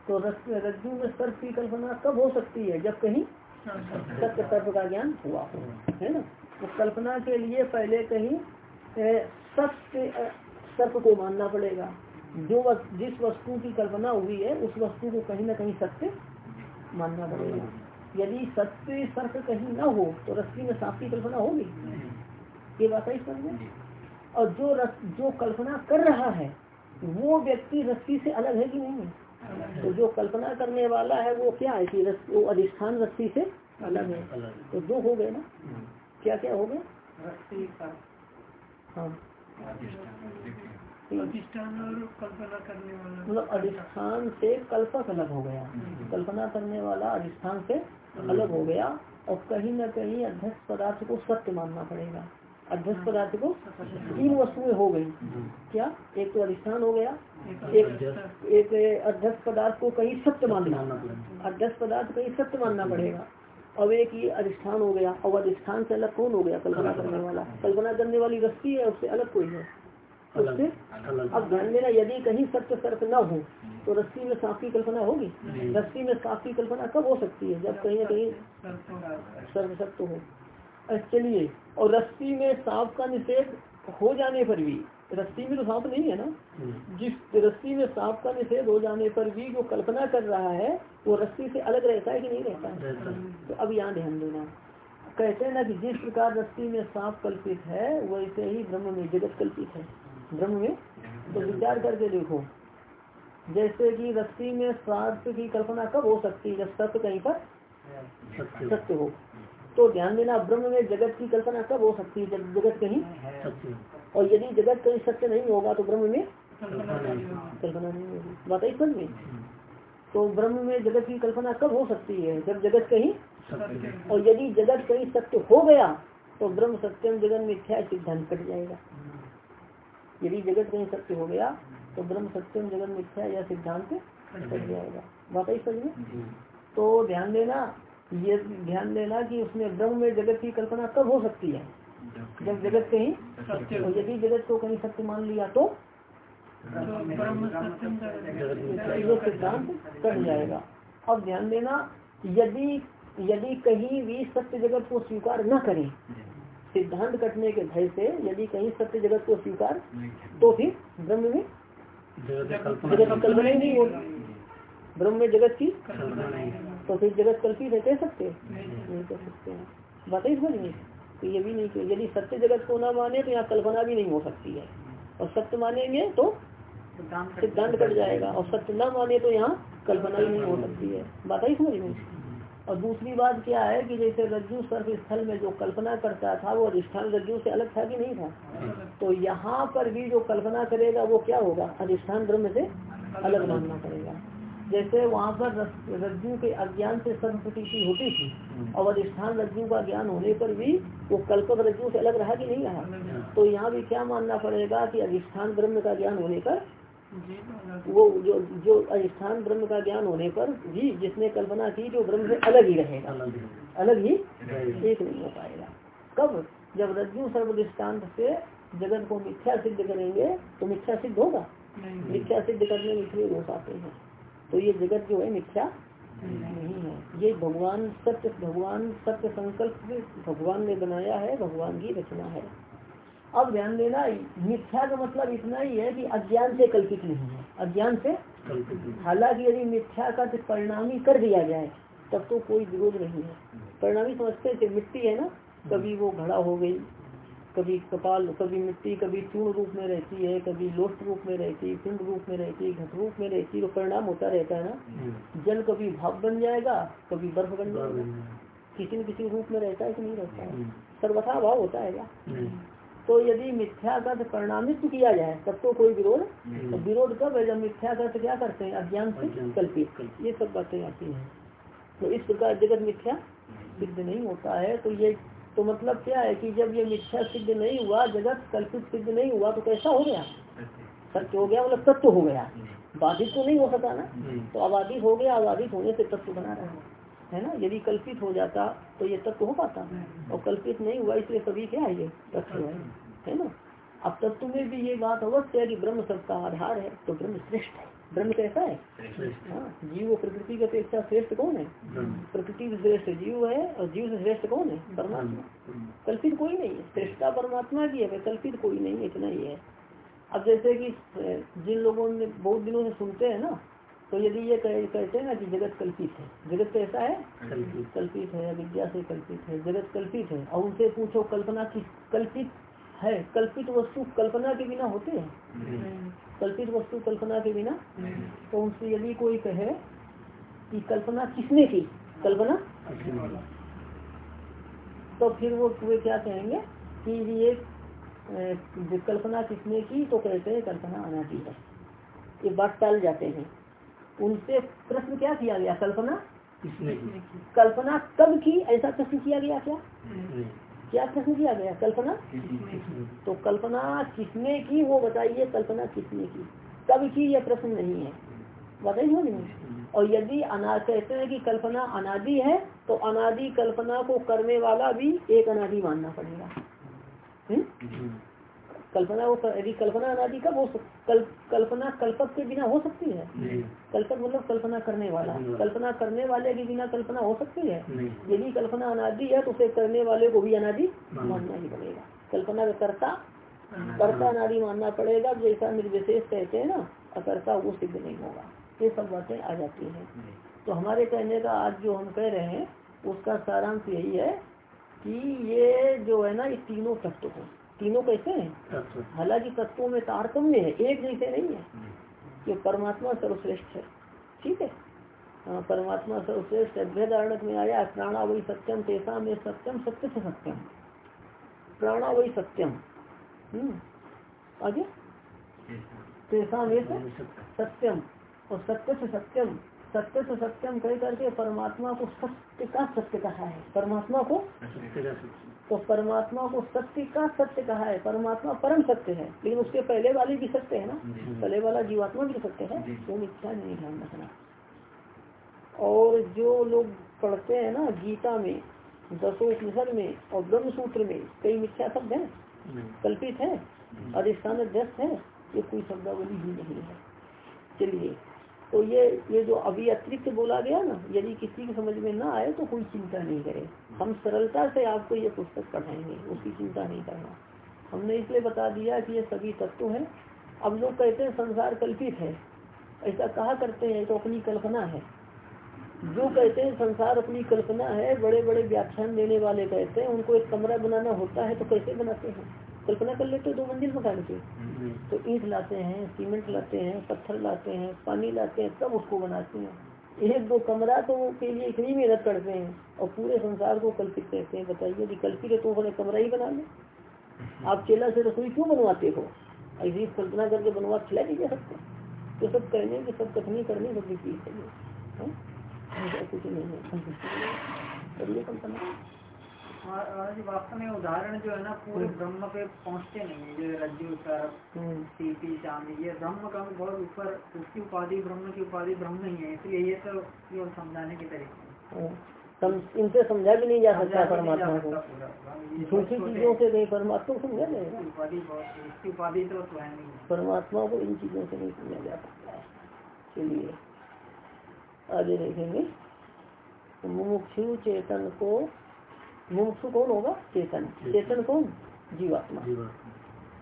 तो रज्जु में सर्प की कल्पना कब हो सकती है जब कहीं सत्य सर्प का ज्ञान हुआ। है ना? तो कल्पना के लिए पहले कहीं सत्य सर्प को मानना पड़ेगा। जो वस, जिस वस्तु की कल्पना हुई है उस वस्तु को कहीं ना कहीं सत्य मानना पड़ेगा। यदि सत्य सर्प कहीं ना हो तो रस्सी में सांप की कल्पना होगी। ये बात है समझे? और जो रस जो कल्पना कर रहा है वो व्यक्ति रस्सी से अलग है कि नहीं? तो जो कल्पना करने वाला है वो क्या है? कि वो अधिष्ठान रस्सी से अलग है। तो दो हो गए ना क्या क्या हो गए हाँ। अधिष्ठान और कल्पना करने वाला। मतलब अधिष्ठान से कल्पक अलग हो गया। कल्पना करने वाला अधिष्ठान से अलग हो। गया। और कहीं न कहीं अध्यक्ष पदार्थ को सत्य मानना पड़ेगा। अध्यक्ष पदार्थ को तीन वस्तुएँ हो गई। क्या? एक तो अधिष्ठान हो गया एक एक अध्यक्ष पदार्थ को कहीं सत्य मानना। अध्यक्ष पदार्थ कहीं सत्य मानना पड़ेगा। अब एक ये अधिष्ठान हो गया और अधिष्ठान से अलग कौन हो गया? कल्पना करने वाला। कल्पना करने वाली रस्ती है उससे अलग कोई है। उससे अब ध्यान देना यदि कहीं सत्य सर्प न हो तो रस्सी में सांप की कल्पना होगी? रस्सी में सांप की कल्पना कब हो सकती है? जब कहीं ना कहीं सर्प सत्य हो। चलिए और रस्सी में सांप का निषेध हो जाने पर भी रस्सी में तो सांप नहीं है ना? जिस रस्सी में सांप का निषेध हो जाने पर भी जो कल्पना कर रहा है वो रस्सी से अलग रहता है कि नहीं रहता? है। तो अब यहाँ ध्यान देना। कहते हैं ना कि जिस प्रकार रस्सी में सांप कल्पित है वैसे ही ब्रह्म में जगत कल्पित है। ब्रह्म में? तो विचार करके देखो। जैसे कि रस्सी में स्वार्थ की कल्पना कब हो सकती है? जब सत्य कहीं पर सत्य हो। तो ध्यान देना ब्रह्म में जगत की कल्पना कब हो सकती है? जब जगत कहीं और यदि जगत कहीं सत्य नहीं होगा तो ब्रह्म में कल्पना नहीं होगी। बताइए समझ में। तो ब्रह्म में जगत की कल्पना कब हो सकती है? जब जगत कहीं और यदि जगत कहीं सत्य हो गया तो ब्रह्म सत्यम जगत मिथ्या सिद्धांत कट जाएगा? यदि जगत कहीं सत्य हो गया तो ब्रह्म सत्यम जगत मिथ्या या सिद्धांत कट जाएगा। बात ही समझ तो ध्यान देना ये ध्यान देना कि उसमें ब्रह्म में जगत की कल्पना कब हो सकती है। जब जगत कहीं और यदि जगत को कहीं सत्य मान लिया तो? ये सिद्धांत कट जाएगा। अब ध्यान देना यदि यदि कहीं भी सत्य जगत को स्वीकार न करें सिद्धांत कटने के भय से यदि कहीं सत्य जगत को स्वीकार तो फिर ब्रह्म में जगत की कल्पना ही नहीं होगी। ब्रह्म में जगत की तो फिर जगत कल्पित है कह सकते नहीं कह सकते हैं। बताइए समझ में तो ये भी नहीं यदि सत्य जगत को ना माने तो यहाँ कल्पना भी नहीं हो सकती है। और सत्य मानेंगे तो सिद्धांत कट जाएगा। और सत्य न माने तो यहाँ कल्पना ही नहीं हो सकती है। बात ही समझ में और दूसरी बात क्या है कि जैसे रज्जु सर्व स्थल में जो कल्पना करता था वो अधिष्ठान रज्जु से अलग था कि नहीं था? तो यहाँ पर भी जो कल्पना करेगा वो क्या होगा? अधिष्ठान ब्रह्म से अलग मानना पड़ेगा जैसे वहाँ पर रज्जु के अज्ञान से सर्व प्रतीति होती थी और अधिष्ठान रज्जु का ज्ञान होने पर भी वो कल्पक रज्जु से अलग रहा कि नहीं रहा? तो यहाँ भी क्या मानना पड़ेगा कि अधिष्ठान ब्रह्म का ज्ञान होने पर वो जो जो अधिष्ठान ब्रह्म का ज्ञान होने पर भी जिसने कल्पना की जो ब्रह्म से अलग ही रहेगा। अलग ही। एक नहीं हो पाएगा। कब? जब रज्जु सर्वधिष्ठान से जगत को मिथ्या सिद्ध करेंगे तो मिथ्या सिद्ध होगा? मिथ्या सिद्ध करने में दोष आते हैं। तो ये जगत जो है मिथ्या नहीं है। ये भगवान सत्य भगवान सत्य संकल्प भगवान ने बनाया है भगवान की रचना है। अब ध्यान देना मिथ्या का मतलब इतना ही है कि अज्ञान से कल्पित नहीं है। अज्ञान से हालाँकि यदि मिथ्या का परिणामी कर दिया जाए तब तो कोई विरोध नहीं है। परिणामी समझते थे मिट्टी है ना कभी वो घड़ा हो गई कभी कपाल कभी मिट्टी कभी चूर्ण रूप में रहती है कभी लोस्ट रूप में रहती है पिंड रूप में रहती है घट रूप में रहती है तो परिणाम होता रहता है ना? जल कभी भाप बन जाएगा कभी बर्फ़ बन जाएगा। किसी न किसी रूप में रहता है कि नहीं रहता है? सर्वथा भाव होता है क्या? तो यदि मिथ्या का परिणामित किया जाए तब तो कोई विरोध? विरोध कब है? जब मिथ्या का क्या करते हैं? अज्ञान से कल्पित। ये सब बातें आती हैं। तो इस प्रकार जगत मिथ्या सिद्ध नहीं होता है तो ये तो मतलब क्या है कि जब ये मिथ्या सिद्ध नहीं हुआ, जगत कल्पित सिद्ध नहीं हुआ तो कैसा हो गया? सत्य हो गया मतलब तत्व हो गया। बाधित तो नहीं हो सका ना? तो आबादी हो गया, अबाधित होने से तत्व बना रहा है। है ना? यदि कल्पित हो जाता तो ये तत्व हो पाता। और कल्पित नहीं हुआ, इसलिए सभी क्या है, ये तत्व है। है ना? अब तत्व में भी ये बात अवश्य है कि ब्रह्म सबका आधार है तो ब्रह्म श्रेष्ठ है। ब्रह्म कैसा है? हाँ? जीव प्रकृति की अपेक्षा श्रेष्ठ कौन है? प्रकृति से श्रेष्ठ जीव है और जीव से श्रेष्ठ कौन है? परमात्मा। कल्पित कोई नहीं है श्रेष्ठता परमात्मा की है कल्पित कोई नहीं है इतना ही है। अब जैसे कि जिन लोगों ने बहुत दिनों से सुनते हैं ना तो यदि ये कह, कहते हैं ना कि जगत कल्पित है। जगत कैसा है? कल्पित। है विद्या से कल्पित है जगत कल्पित है। और उनसे पूछो कल्पना की कल्पित है? कल्पित वस्तु कल्पना के बिना होते हैं। कल्पित वस्तु कल्पना के बिना? तो उनसे यदि कोई कहे कि कल्पना किसने की? कल्पना? तो फिर वो वे क्या कहेंगे कि ये कल्पना किसने की? तो कहते हैं कल्पना अनादि है। ये बात टाल जाते हैं। उनसे प्रश्न क्या किया गया? कल्पना? किसने कल्पना कब की? ऐसा प्रश्न किया गया क्या? क्या प्रश्न किया गया? कल्पना? तो कल्पना किसने की, वो बताइए कल्पना किसने की। कब की यह प्रश्न नहीं है। बताइए नहीं? और यदि अनाद कहते हैं कि कल्पना अनादि है तो अनादि कल्पना को करने वाला भी एक अनादि मानना पड़ेगा? कल्पना वो यदि कल्पना अनादि कब हो कल, कल्पना कल्पक के बिना हो सकती है? कल्पक मतलब कल्पना करने वाला। कल्पना करने वाले के बिना कल्पना हो सकती है? यदि कल्पना अनादि है तो उसे करने वाले को भी अनादि मानना ही पड़ेगा। कल्पना का कर्ता कर्ता अनादि मानना पड़ेगा जैसा निर्विशेष कहते हैं ना अकर्ता वो सिद्ध नहीं होगा। ये सब बातें आ जाती है। तो हमारे कहने का आज जो हम कह रहे हैं उसका सारांश यही है कि ये जो है ना ये तीनों तत्व को तीनों कैसे हैं? हालाँकि तत्वों में तारतम्य है एक जैसे नहीं है। कि परमात्मा सर्वश्रेष्ठ है। ठीक है? हाँ परमात्मा सर्वश्रेष्ठ अभ्यदारणक में आया प्राणा वही सत्यम तेसा में सत्यम सत्य से सत्यम। प्राणा वही सत्यम। हम्म। आगे? तेसा में सत्यम और सत्य से सत्यम। सत्य से सत्यम कह करके परमात्मा को सत्य का सत्य कहा है। परमात्मा को तो परमात्मा को सत्य का सत्य कहा है। परमात्मा परम सत्य है। लेकिन उसके पहले वाले भी सत्य है ना? पहले वाला जीवात्मा भी सत्य है। तो मिथ्या नहीं ध्यान रखना। और जो लोग पढ़ते हैं ना गीता में दसों उपनिषद में और ब्रह्म सूत्र में कई मिथ्या शब्द है? कल्पित है? अधिष्ठान अध्यक्ष है? ये कोई शब्दावली ही नहीं है। चलिए तो ये ये जो अभी अतिरिक्त बोला गया ना, यदि किसी की समझ में ना आए तो कोई चिंता नहीं करे। हम सरलता से आपको ये पुस्तक पढ़ाएँगे, उसकी चिंता नहीं करना। हमने इसलिए बता दिया कि ये सभी तत्व है। अब लोग कहते हैं संसार कल्पित है। ऐसा कहा करते हैं तो अपनी कल्पना है। जो कहते हैं संसार अपनी कल्पना है बड़े बड़े व्याख्यान देने वाले कहते हैं, उनको एक कमरा बनाना होता है तो कैसे बनाते हैं? कल्पना कर लेते हो दो मंजिल मकान की। तो ईट लाते हैं सीमेंट लाते हैं पत्थर लाते हैं पानी लाते हैं तब उसको बनाते हैं। एक दो कमरा तो के लिए इतनी मेहनत करते हैं और पूरे संसार को कल्पित कहते हैं। बताइए यदि कल्पित है तो उन्हें कमरा ही बना ले आप चेला से रसोई क्यों बनवाते हो? ऐसी कल्पना करके बनवा खिला दीजिए सबको। तो सब कहने की सब कथनी करनी सब चीज़ है। कुछ नहीं है। वास्तव में उदाहरण जो है ना पूरे ब्रह्म पे पहुँचते नहीं है जो रज्जु सीपी चांदी ये ब्रह्म का बहुत ऊपर उसकी उपाधि ब्रह्म की उपाधि ब्रह्म नहीं है इसलिए ये तो केवल समझाने के तरीके इनसे समझा भी नहीं जा सकता परमात्मा को। झूठी चीज़ों से नहीं परमात्मा को समझा जाएगा। उपाधि तो परमात्मा को इन चीज़ों से नहीं समझा जा सकता चलिए आगे देखेंगे। मुमुक्षु चेतन को मुमुक्षु कौन होगा? चेतन। चेतन। कौन? जीवात्मा।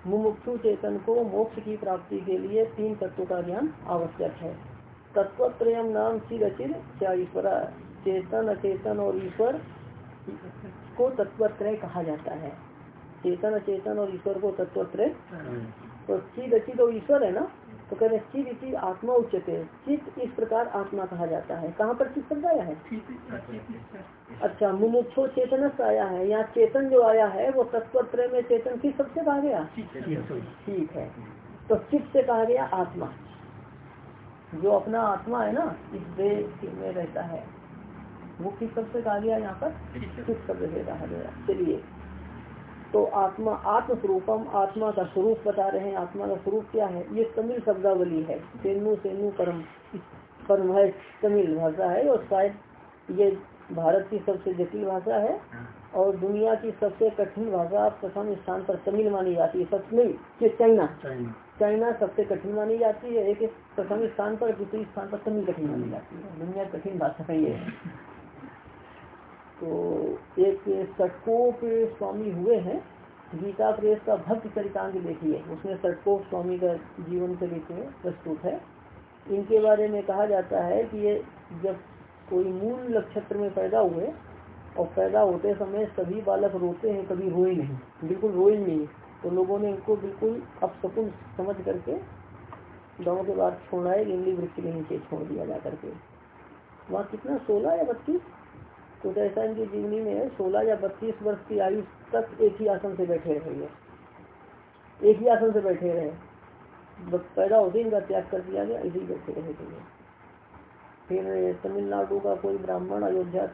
मुमुक्षु चेतन को मोक्ष की प्राप्ति के लिए तीन तत्वों का ज्ञान आवश्यक है। तत्वत्रय नाम चिर अचिर क्या ईश्वर? चेतन अचेतन और ईश्वर को तत्वत्रय कहा जाता है। चेतन अचेतन और ईश्वर को तत्वत्रय। तो चिद अचित और ईश्वर है ना? तो कह रहे चित इति आत्मा उच्चते चित इस प्रकार आत्मा कहा जाता है। कहाँ पर चित शब्द आया है? अच्छा मुमुक्षो चेतन आया है। यहाँ चेतन जो आया है वो तत्वत्र में चेतन किस सबसे कहा गया ठीक है। तो चित से कहा गया आत्मा। जो अपना आत्मा है ना इस देह में रहता है वो किस शब्द से कहा गया यहाँ पर? किस शब्द से कहा गया चलिए। तो आत्मा आत्म स्वरूपम आत्मा का स्वरूप बता रहे हैं आत्मा का स्वरूप क्या है? ये तमिल शब्दावली है। सेनु सेनु परम परम है तमिल भाषा है और शायद ये भारत की सबसे जटिल भाषा है और दुनिया की सबसे कठिन भाषा प्रथम स्थान पर तमिल मानी जाती है। सबसे नहीं ये चाइना। चाइना सबसे कठिन मानी जाती है एक प्रथम स्थान पर दूसरे स्थान पर तमिल कठिन मानी जाती है। दुनिया कठिन भाषा है ये। तो एक सटकोप स्वामी हुए हैं, गीता प्रेस का भक्त चरितांग देखिए। उसमें सटकोप स्वामी का जीवन चरित्र प्रस्तुत है। इनके बारे में कहा जाता है कि ये जब कोई मूल नक्षत्र में पैदा हुए और पैदा होते समय सभी बालक रोते हैं, कभी रोए नहीं, बिल्कुल रोए नहीं तो लोगों ने इनको बिल्कुल अपशकुन समझ करके गाँव के बाद है इमली वृक्ष के नीचे छोड़ दिया जा करके वहाँ कितना सोलह या बत्तीस? तो ऐसा इनकी जीवनी में सोलह या बत्तीस वर्ष की आयु तक एक ही आसन से बैठे रहे एक ही आसन से बैठे रहे। पैदा होते इनका त्याग कर दिया गया, इसी बैठे रहे थे फिर तमिलनाडु का कोई ब्राह्मण अयोध्या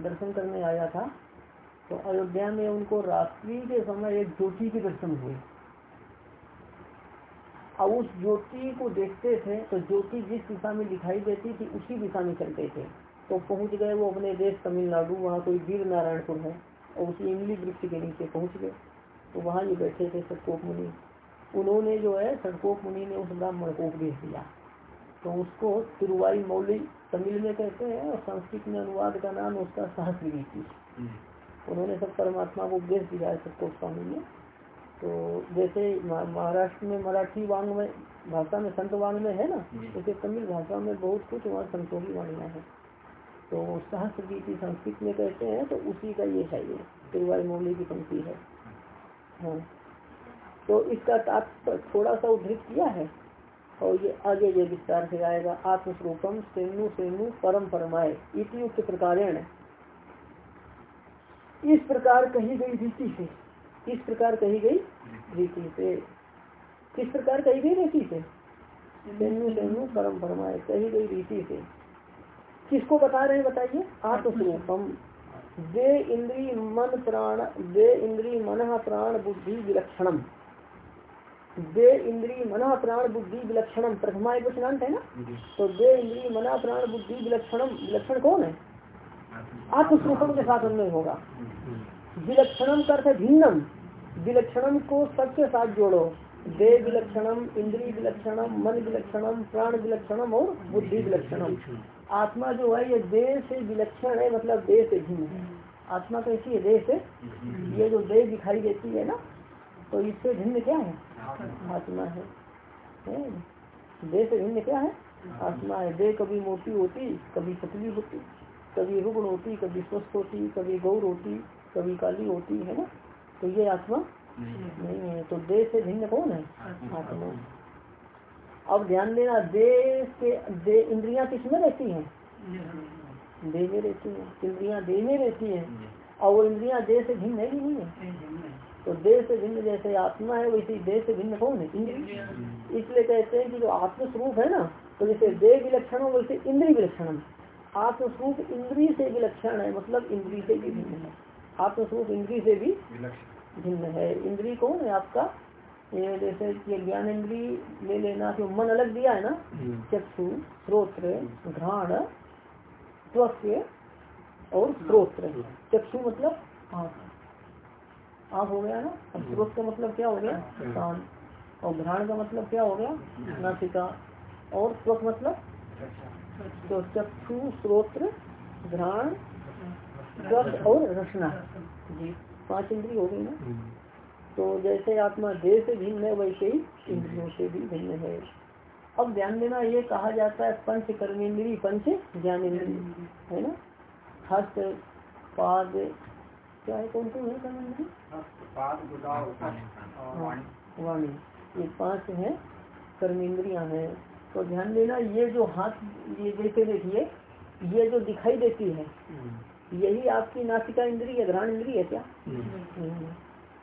दर्शन करने आया था तो अयोध्या में उनको रात्रि के समय एक ज्योति के दर्शन हुए। अब उस ज्योति को देखते थे तो ज्योति जिस दिशा में दिखाई देती थी, उसी दिशा में चलते थे। तो पहुँच गए वो अपने देश तमिलनाडु वहाँ कोई वीर नारायणपुर है और उसी इमली वृक्ष के नीचे पहुँच गए। तो वहाँ ये बैठे थे सटकोप मुनि। उन्होंने जो है सटकोप मुनि ने उस ब्राह्मण को उपदेश दिया। तो उसको तिरुवाई मौली तमिल में कहते हैं और संस्कृत में अनुवाद का नाम उसका सहस्त्र गीति उन्होंने सब परमात्मा को उपदेश दिया है सटकोप स्वामी ने। तो जैसे महाराष्ट्र में मराठी वांग में भाषा में संत वांग में है ना जैसे तमिल भाषा में बहुत कुछ वहाँ संतों की वाणियाँ है। तो सहस्त्र गीति संस्कृत में कहते हैं तो उसी का ये है ये तिरुवाई मौली की पंक्ति है। हाँ। तो इसका ताप थोड़ा सा उद्धृत किया है, और ये आगे ये विस्तार से आएगा। आत्मस्वरूपम सेनु सेनु परम परमाय इतयुक्त प्रकार इस प्रकार कही गई रीति से, इस प्रकार कही गई रीति से किस प्रकार कही गई रीति से, सेनु सेनु परम परमाय कही गई रीति से। किसको बता रहे हैं बताइए? आत्मस्वरूपम दे इंद्री मन प्राण दे इंद्री मन प्राण बुद्धि विलक्षणम। दे इंद्री मना प्राण बुद्धि विलक्षणम प्रथमा एक वचनांत है ना? तो दे इंद्री मना प्राण बुद्धि विलक्षणम विलक्षण कौन है? आत्मस्वरूपम के साथ उनमें होगा। विलक्षणम का अर्थ भिन्नम। विलक्षणम को सबके साथ जोड़ो। दे विलक्षणम इंद्री विलक्षणम मन विलक्षणम प्राण विलक्षणम और बुद्धि विलक्षणम। आत्मा जो है ये देह से विलक्षण है मतलब देह से भिन्न है। आत्मा कैसी है देह से। ये जो देह दिखाई देती है ना तो इससे भिन्न क्या है? आत्मा है, देह से भिन्न क्या है? आत्मा है। देह कभी मोटी होती कभी पतली होती कभी रुग्ण होती कभी स्वस्थ होती कभी गौर होती कभी काली होती है ना? तो ये आत्मा नहीं है। तो देह से भिन्न कौन है? आत्मा। अब ध्यान देना देह के दे इंद्रिया किसमें रहती है? देह में रहती हैं। इंद्रिया देह में रहती है। और वो इंद्रिया देह से भिन्न है कि नहीं है? तो देह से भिन्न जैसे आत्मा है वैसे देह से भिन्न कौन है? इंद्रिय। इसलिए कहते हैं कि जो आत्मस्वरूप है ना तो जैसे देह विलक्षण हो वैसे इंद्रिय विलक्षण आत्मस्वरूप इंद्रिय से विलक्षण है मतलब इंद्रिय से भी भिन्न है। आत्मस्वरूप इंद्रिय से भी भिन्न है। इंद्रिय कौन है आपका? ये जैसे ये ज्ञान इंद्री ले लेना जो मन अलग दिया है ना? चक्षु श्रोत्र घ्राण त्वस्य और श्रोत्र चक्षु मतलब आँख। आँख हो गया ना? अब स्रोत का मतलब क्या हो गया? कान और घ्राण का मतलब क्या हो गया? नासिका। और त्वक मतलब? तो चक्षु श्रोत्र घ्राण और रचना। जी पाँच इंद्री हो गई ना? तो जैसे आत्मा देह से भिन्न है वैसे ही इंद्रियों से भी भिन्न है। अब ध्यान देना ये कहा जाता है पंच कर्मेंद्री पंच ज्ञानेन्द्री है ना? हस्त पाद क्या है कौन कौन है कर्मेंद्री वाणी ये पाँच है कर्मेंद्रिया है। तो ध्यान देना ये जो हाथ ये जैसे देखिए ये जो दिखाई देती है यही आपकी नासिका इंद्री है घ्राण इंद्री है क्या?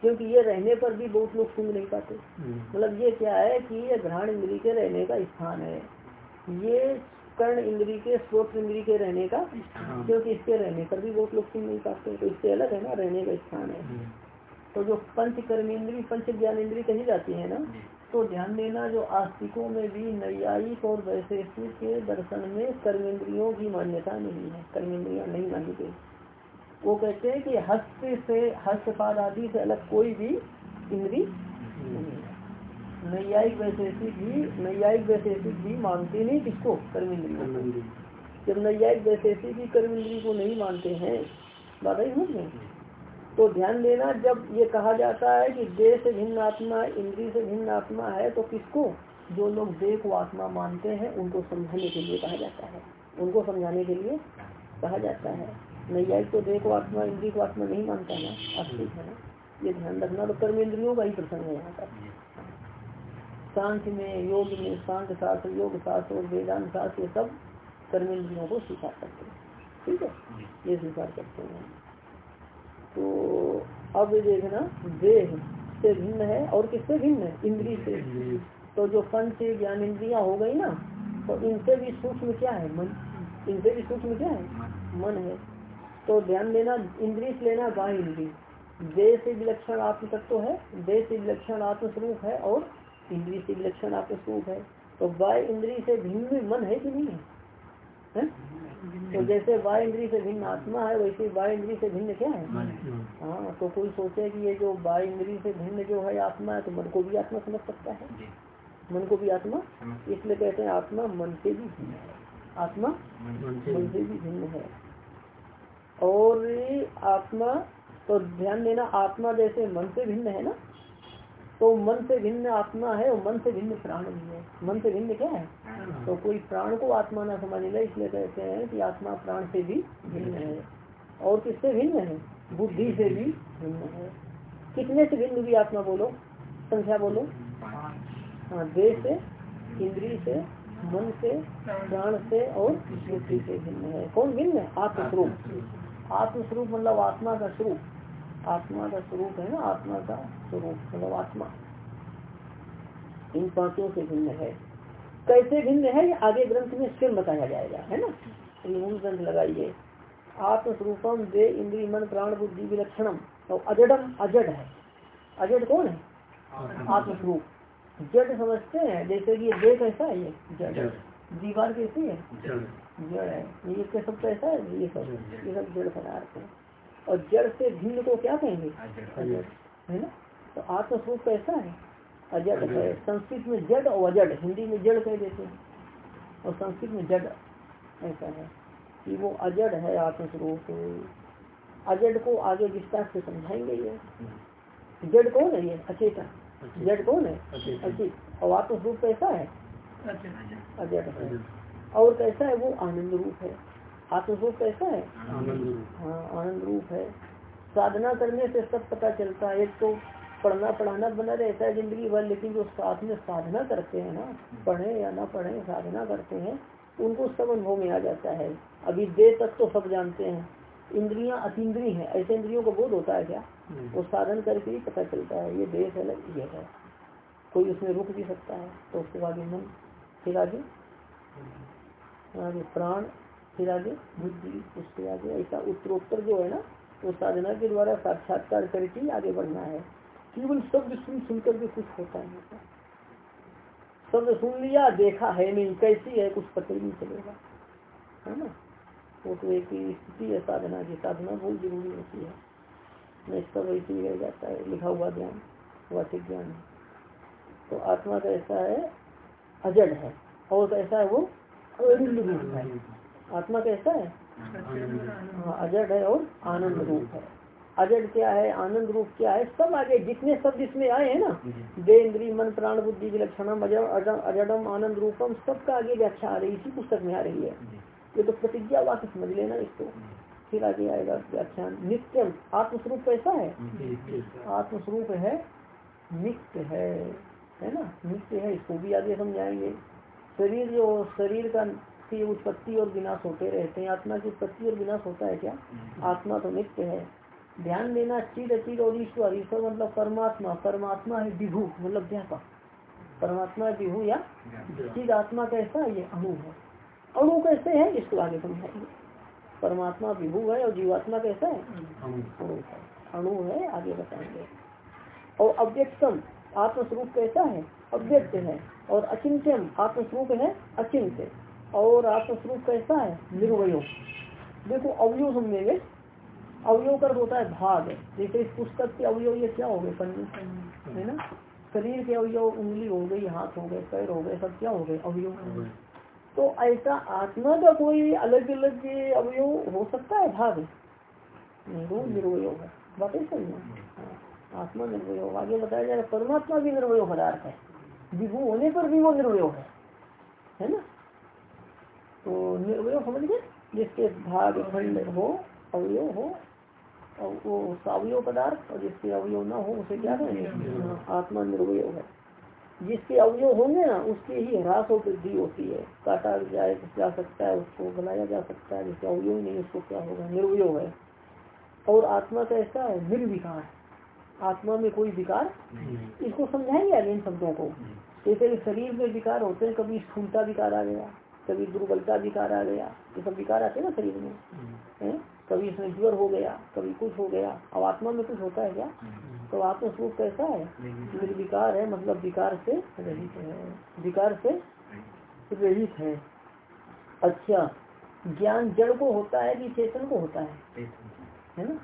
क्योंकि ये रहने पर भी बहुत लोग सुन नहीं पाते। मतलब ये क्या है कि ये घ्राण इंद्री के रहने का स्थान है। ये कर्ण इंद्री के स्रोत इंद्री के रहने का क्योंकि इसके रहने पर भी बहुत लोग सुन नहीं पाते तो इससे अलग है ना रहने का स्थान है। तो जो पंच कर्मेंद्री पंच ज्ञान इंद्री कही जाती है ना तो ध्यान देना जो आस्तिकों में भी नैयायिक और वैशेषिक के दर्शन में कर्मेंद्रियों की मान्यता नहीं है। कर्मेंद्रिया नहीं मानी गई वो कहते हैं कि हस्त से हस्तपाद आदि से अलग कोई भी इंद्री नहीं है। नैयायिक वैशेषिक भी नैयायिक वैशेषिक भी मानते नहीं किसको? कर्म इंद्री जब नैयायिक वैशेषिक भी कर्म इंद्री को नहीं मानते हैं बात ही समझ तो ध्यान देना जब ये कहा जाता है कि देह से भिन्न आत्मा इंद्री से भिन्न आत्मा है तो किसको? जो लोग देह को आत्मा मानते हैं उनको समझाने के लिए कहा जाता है। उनको समझाने के लिए कहा जाता है। नैयायिक तो को आत्मा इंद्री को आत्मा नहीं मानता ना। आस्तिक है ना? ये ध्यान रखना तो कर्म इंद्रियों का ही प्रसंग है यहाँ पर। सांख्य में योग में शांत शास्त्र योग शास्त्र और वेदांत शास्त्र ये सब कर्मेंद्रियों को स्वीकार करते हैं। ठीक है? ये स्वीकार करते हैं। तो अब देखना देह से भिन्न है और किससे भिन्न है? इंद्री से। तो जो पंच ज्ञान इंद्रिया हो गई ना तो इनसे भी सूक्ष्म क्या है? मन। इनसे भी सूक्ष्म क्या है? मन है। तो ध्यान देना इंद्री से लेना गाय इंद्री देह से विलक्षण आत्म तत्व है देह से विलक्षण आत्म स्वरूप है और इंद्री से विलक्षण आपको स्वरूप है। तो वाय इंद्री से भिन्न मन है कि नहीं? है, है? तो जैसे वाय इंद्री से भिन्न आत्मा है वैसे वाय इंद्री से भिन्न क्या है? हाँ। तो कोई सोचे कि ये जो वाय इंद्री से भिन्न जो है आत्मा है तो मन को भी आत्मा समझ सकता है। मन को भी आत्मा? इसलिए कहते हैं आत्मा मन से भी भिन्न है। आत्मा मन से भी भिन्न है। और आत्मा तो ध्यान देना, आत्मा जैसे मन से भिन्न है ना? तो मन से भिन्न आत्मा है और मन से भिन्न प्राण भी है। मन से भिन्न क्या है? तो कोई प्राण को आत्मा ना समझेगा, इसलिए कहते हैं कि आत्मा प्राण से भी भिन्न है। और किससे भिन्न है? बुद्धि से भी भिन्न है। कितने से भिन्न भी आत्मा बोलो? संख्या बोलो? हाँ देह से, इंद्री से, मन से, प्राण से और बुद्धि से भिन्न है। कौन भिन्न है? आत्मस्वरूप। आत्मस्वरूप मतलब आत्मा का स्वरूप। आत्मा का स्वरूप है ना आत्मा का स्वरूप मतलब आत्मा। इन पाँचों से भिन्न है। कैसे भिन्न है? ये आगे ग्रंथ में स्वयं बताया जाएगा है ना? मूल ग्रंथ लगाइए। आत्मस्वरूपम दे इंद्री मन प्राण बुद्धि विलक्षणम। तो अजडम अजड है। अजड कौन है? आत्मस्वरूप। जड समझते हैं जैसे कि ये दे कैसा है ये? जड़। दीवार कैसी है? जड़ है ये सब कैसा है ये सब ये सब जड़ पदार्थ है। और जड़ से भिन्न को क्या कहेंगे? अजड़ है ना? तो आत्मस्वरूप कैसा है। अजड़ है संस्कृत में जड़ और अजड़ हिंदी में जड़ कह देते हैं। और संस्कृत में जड़ ऐसा है कि वो अजड़ है आत्मस्वरूप। अजड़ को आगे विस्तार से समझाएँगे ये। जड़ कौन है ये? अचेतन। जड़ कौन है? अचेत। और आत्मस्वरूप कैसा है। अजड़ है। और कैसा है वो? आनंद रूप है। आत्मस्वरूप कैसा है? हाँ आनंद रूप है। साधना करने से सब पता चलता है। एक तो पढ़ना पढ़ाना बना रहता है ज़िंदगी भर लेकिन जो साथ में साधना करते हैं ना पढ़े या ना पढ़े साधना करते हैं उनको सब अनुभव में आ जाता है। अभी देर तक तो सब जानते हैं। इंद्रियाँ अतिद्री हैं। ऐसे इंद्रियों का बोध होता है क्या? वो साधन करके ही पता चलता है। ये देश अलग ये है। कोई उसमें रुक भी सकता है। तो उसके बाद मन फिर आगे। आगे प्राण फिर आगे बुद्धि उसके आगे ऐसा उत्तरोत्तर जो है ना वो साधना के द्वारा साक्षात्कार करके आगे बढ़ना है केवल शब्द सुन सुनकर भी कुछ होता है शब्द सुन लिया देखा है नहीं कैसी है कुछ पता ही नहीं चलेगा है ना वो तो एक स्थिति है साधना की साधना बहुत ज़रूरी होती है नहीं सब ऐसे ही रह जाता है लिखा हुआ ज्ञान वाचिक ज्ञान तो आत्मा कैसा है अजड है और कैसा है वो रूप है। आत्मा कैसा है? हाँ अजड है और आनंद रूप है। अजड क्या है, आनंद रूप क्या है, सब आगे, जितने शब्द इसमें आए हैं ना, दे इंद्री मन, प्राण, बुद्धि विलक्षणम अजडम, आनंद रूपम, सबका आगे व्याख्या आ रही इसी पुस्तक में आ रही है। ये तो प्रतिज्ञा वाक्य समझ लेना इसको। फिर आगे आएगा व्याख्यान। नित्यम आत्मस्वरूप कैसा है? आत्मस्वरूप है, नित्य है। है ना? नित्य है, इसको भी आगे समझाएँगे। शरीर जो शरीर का की उत्पत्ति और विनाश होते रहते हैं। आत्मा की उत्पत्ति और विनाश होता है क्या? आत्मा तो नित्य है। ध्यान देना चिर अचिर और ईश्वर। ईश्वर मतलब परमात्मा। परमात्मा है विभू मतलब व्यापक परमात्मा विभू या चिद आत्मा कैसा ये अणु है। अणु कैसे है? इसको आगे समझाएँगे परमात्मा विभू है और जीवात्मा कैसा है? है। अणु है आगे बताएँगे। और अव्यक्तम आत्मस्वरूप कैसा है? अव्यक्त है और अचिंत्यम, आत्मस्वरूप है अचिंत्य। और आत्मस्वरूप कैसा है? निर्वयो। देखो, अवयव समझेंगे अवयव कर होता है भाग। जैसे इस पुस्तक के अवयव, ये क्या हो गए? है ना? शरीर के अवयव, उंगली हो गई, हाथ हो गए, पैर हो गए, सब क्या हो गए? अवयव। तो ऐसा आत्मा का कोई अलग अलग अवयव हो सकता है? भाग। नहीं निर्वय है। बात सही है आत्मा निर्वय। आगे बताया जाएगा परमात्मा भी निर्वय पदार्थ है। विभू होने पर भी वो निर्वय है। है ना? तो निर्वय समझ गए? जिसके भाग खंड हो, अवयव हो, और वो अवयव पदार्थ, और जिसके अवयव न हो, उसे क्या कहेंगे? आत्मा निर्वय है। जिसके अवयव होंगे ना, उसकी ही ह्रास और वृद्धि होती है। काटा जाए, जा सकता है, उसको गलाया जा सकता है, जिसके अवयव नहीं, उसको क्या होगा? निर्वय है। और आत्मा कैसा है, निर्विकार। आत्मा में कोई विकार? इसको समझाएँगे आगे इन शब्दों को। जैसे शरीर में विकार होते हैं कभी स्थूलता विकार आ गया कभी दुर्बलता विकार आ गया ये सब विकार आते हैं ना शरीर में। है? कभी इसमें ज्वर हो गया कभी कुछ हो गया। अब आत्मा में कुछ होता है क्या? तो आत्मा स्वरूप कैसा है? निर्विकार है मतलब विकार से रहित है। विकार से रहित है। अच्छा ज्ञान जड़ को होता है कि चेतन को होता है? है ना?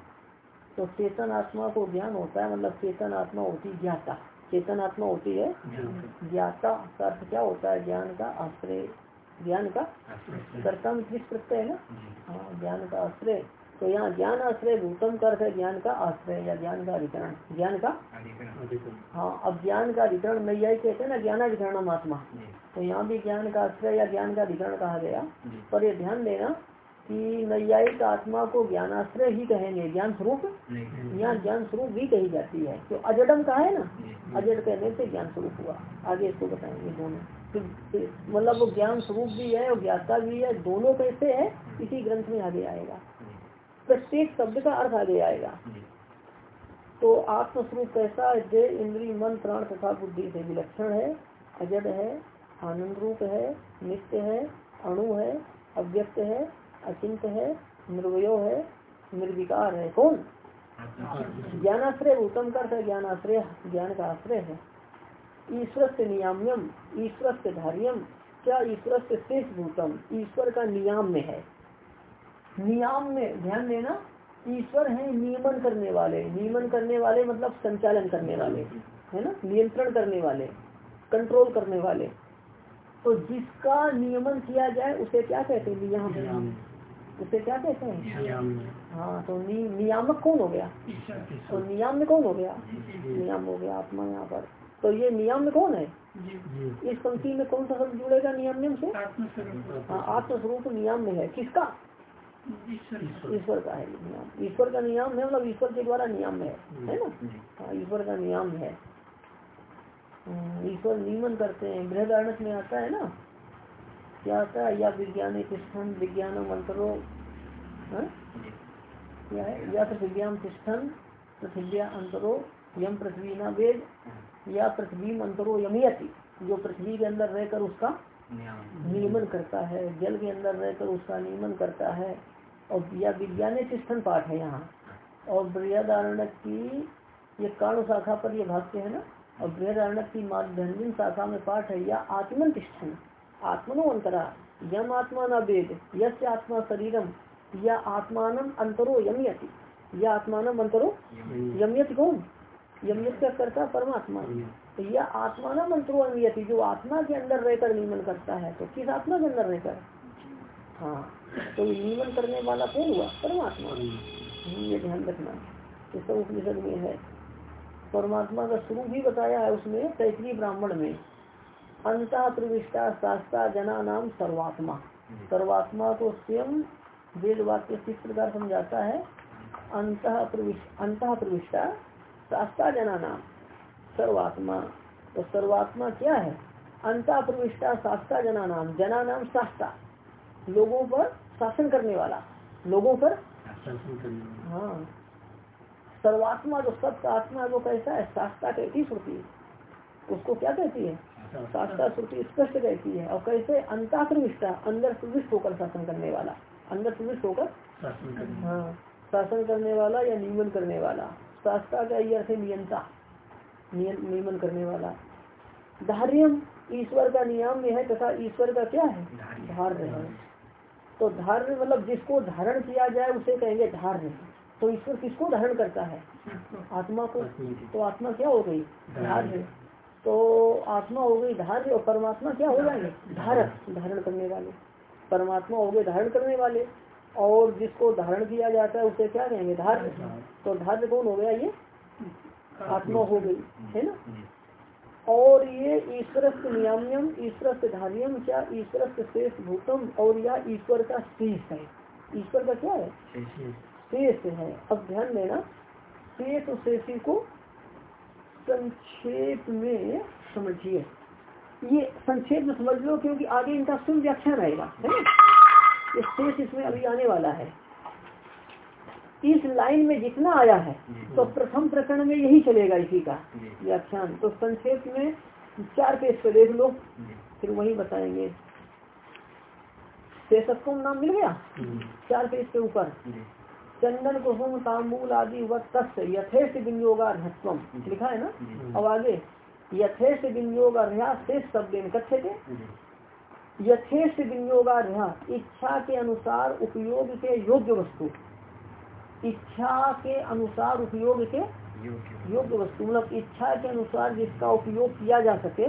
तो चेतन आत्मा को ज्ञान होता है मतलब चेतन आत्मा होती है ज्ञाता। चेतन आत्मा होती है ज्ञाता। का अर्थ क्या होता है? ज्ञान का आश्रय। ज्ञान का कर्ता में किस प्रत्यय है ना? हाँ ज्ञान का आश्रय। तो यहाँ ज्ञान आश्रय भूतम कर है ज्ञान का आश्रय या ज्ञान का अधिकरण। ज्ञान का हाँ अब ज्ञान का अधिकरण मैं यही कहते हैं ना ज्ञानाधिकरण आत्मा तो यहाँ भी ज्ञान का आश्रय या ज्ञान का अधिकरण कहा गया। पर ये ध्यान देना कि नैयायिक आत्मा को ज्ञानाश्रय ही कहेंगे ज्ञान स्वरूप? यहाँ ज्ञान स्वरूप भी कही जाती है। तो अजडम कहा है ना? अजड कहने से ज्ञान स्वरूप हुआ। आगे इसको बताएँगे दोनों। मतलब वो ज्ञान स्वरूप भी है और ज्ञाता भी है दोनों कैसे है? इसी ग्रंथ में आगे आएगा। प्रत्येक शब्द का अर्थ आगे आएगा। तो आत्मस्वरूप कैसा है? इंद्री मन प्राण तथा बुद्धि से विलक्षण है अजड है आनंद रूप है नित्य है अणु है अव्यक्त है अचिंत है, निर्वयो है, निर्विकार है। कौन? ज्ञानाश्रय, उत्तम कर ज्ञानाश्रय, ज्ञान का आश्रय है। ईश्वर से नियाम्यम ईश्वर से धार्यम, क्या ईश्वर से शेष भूतम? ईश्वर का नियम में है। नियाम में, ध्यान देना, ईश्वर है नियमन करने वाले। नियमन करने वाले मतलब संचालन करने वाले, है ना? नियंत्रण करने वाले कंट्रोल करने वाले। तो जिसका नियमन किया जाए, उसे क्या कहते हैं? नियम। उसे क्या कहते हैं? हाँ तो नि, नियामक कौन हो गया? तो नियाम में कौन हो गया? नियम हो गया आत्मा यहाँ पर। तो ये नियम में कौन है? इस पंक्ति में कौन सा शब्द जुड़ेगा नियम में से हाँ आत्मस्वरूप नियम में है। किसका? ईश्वर का। है नियम ईश्वर का नियम है मतलब ईश्वर के द्वारा नियम है है ना? हाँ ईश्वर का नियम है। हम्म, ईश्वर नियमन करते हैं बृहदारण में आता है ना? क्या आता है? या विज्ञान तिष्ठन विज्ञान मंत्रो हाँ? क्या है? या तो विज्ञान तिष्ठन पृथ्व्या अंतरो यम पृथ्वी न वेद या पृथ्वी अंतरो यमियति जो पृथ्वी के अंदर रहकर उसका नियमन। करता है जल के अंदर रहकर उसका नियमन करता है। और या विज्ञान तिष्ठन पाठ है यहाँ। और बृहदारण की ये कर्ण शाखा पर ये भाष्य है ना? और बृहदारण की माध्यमिक शाखा में पाठ है या आत्मन तिष्ठन। आत्मनो अंतरा यम आत्मा न वेद यश आत्मा शरीरम या आत्मान अंतरो यमियति। या आत्मान अंतरो यमियत। कौन? यमियत का करता परमात्मा। तो यह आत्मा न मंत्रो अन्यति जो आत्मा के अंदर रहकर नियमन करता है तो किस आत्मा के अंदर रहकर? हाँ तो नियमन करने वाला कौन हुआ? परमात्मा। ये ध्यान रखना। ये सब उपनिषद में है। परमात्मा का स्वरूप भी बताया है उसमें तैतरी ब्राह्मण में। अंत प्रविष्टा शास्त्रा जना नाम सर्वात्मा। सर्वात्मा को स्वयं वेद वाक्य किस प्रकार समझाता है? अंत अंत प्रविष्टा शास्त्रा जना नाम सर्वात्मा। तो सर्वात्मा क्या है? अंता प्रविष्टा शास्त्रा जना नाम जना नाम शास्त्रा लोगों पर शासन करने वाला। लोगों पर? हाँ। सर्वात्मा जो सत्य आत्मा वो कैसा है? शास्त्रा कहती श्रुति उसको क्या कहती है? शास्त्रा श्रुति स्पष्ट कहती है। और कैसे? अंताकृष्टा अंदर प्रविष्ट होकर शासन करने वाला। अंदर प्रविष्ट होकर हाँ शासन करने वाला या नियमन करने वाला। शास्त्रा का ये अर्थ है नियंता। नियमन करने वाला। धार्यम ईश्वर का नियम में है तथा ईश्वर का क्या है? धार्य। है। तो धार्य मतलब जिसको धारण किया जाए उसे कहेंगे धार्य। तो ईश्वर किसको धारण करता है? आत्मा को। तो आत्मा क्या हो गई? धार्य। तो आत्मा हो गई धार्य और परमात्मा क्या हो जाएँगे? धारक धारण करने वाले। परमात्मा हो गए धारण करने वाले और जिसको धारण किया जाता है उसे क्या कहेंगे? धार्य। तो धार्य कौन हो गया ये? आत्मा हो गई है ना? और ये ईश्वर नियाम्यम ईश्वर धार्यम क्या ईश्वर शेष भूतम और या ईश्वर का शेष है? ईश्वर का क्या है? शेष है। अब ध्यान देना शेष शेषी को संक्षेप में समझिए। ये संक्षेप में समझ लो क्योंकि आगे इनका सुन व्याख्यान रहेगा है ना? ये शेष इसमें अभी आने वाला है। इस लाइन में जितना आया है तो प्रथम प्रकरण में यही चलेगा इसी का व्याख्यान। तो संक्षेप में चार पेज पे देख लो फिर वही बताएँगे। शेषत्व नाम मिल गया? चार पेज के ऊपर। चंदन कुसुम तांबूल आदि वक्त यथेष विनियोगार्हत्व लिखा है ना? अब आगे यथेष विनियोगार्या शेष शब्द कथे थे यथेष विनियोगार्या इच्छा के अनुसार उपयोग के योग्य वस्तु। इच्छा के अनुसार उपयोग के योग्य वस्तु। मतलब इच्छा के अनुसार जिसका उपयोग किया जा सके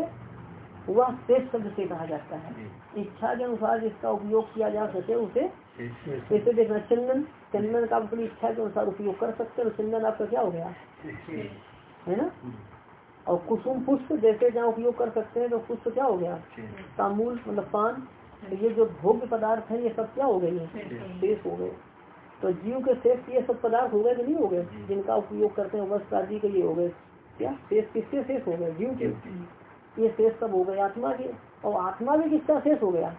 वह शेष शब्द से कहा जाता है। इच्छा के अनुसार जिसका उपयोग किया जा सके उसे जैसे देखना चंदन चंदन का अपनी इच्छा के अनुसार उपयोग कर सकते हैं चंदन आपका क्या हो गया? है ना? और कुसुम पुष्प जैसे जहाँ उपयोग कर सकते हैं तो पुष्प क्या हो गया? तामूल मतलब पान। तो ये जो भोग्य पदार्थ है ये सब क्या हो गए? शेष हो गए। तो जीव के शेष ये सब पदार्थ हो गए कि नहीं हो गए? जिनका उपयोग करते हैं वस्त्र आदि के लिए हो गए। क्या? शेष किसके शेष हो गए? जीव के। ये शेष सब हो गए आत्मा के। और आत्मा भी किसका शेष हो गया?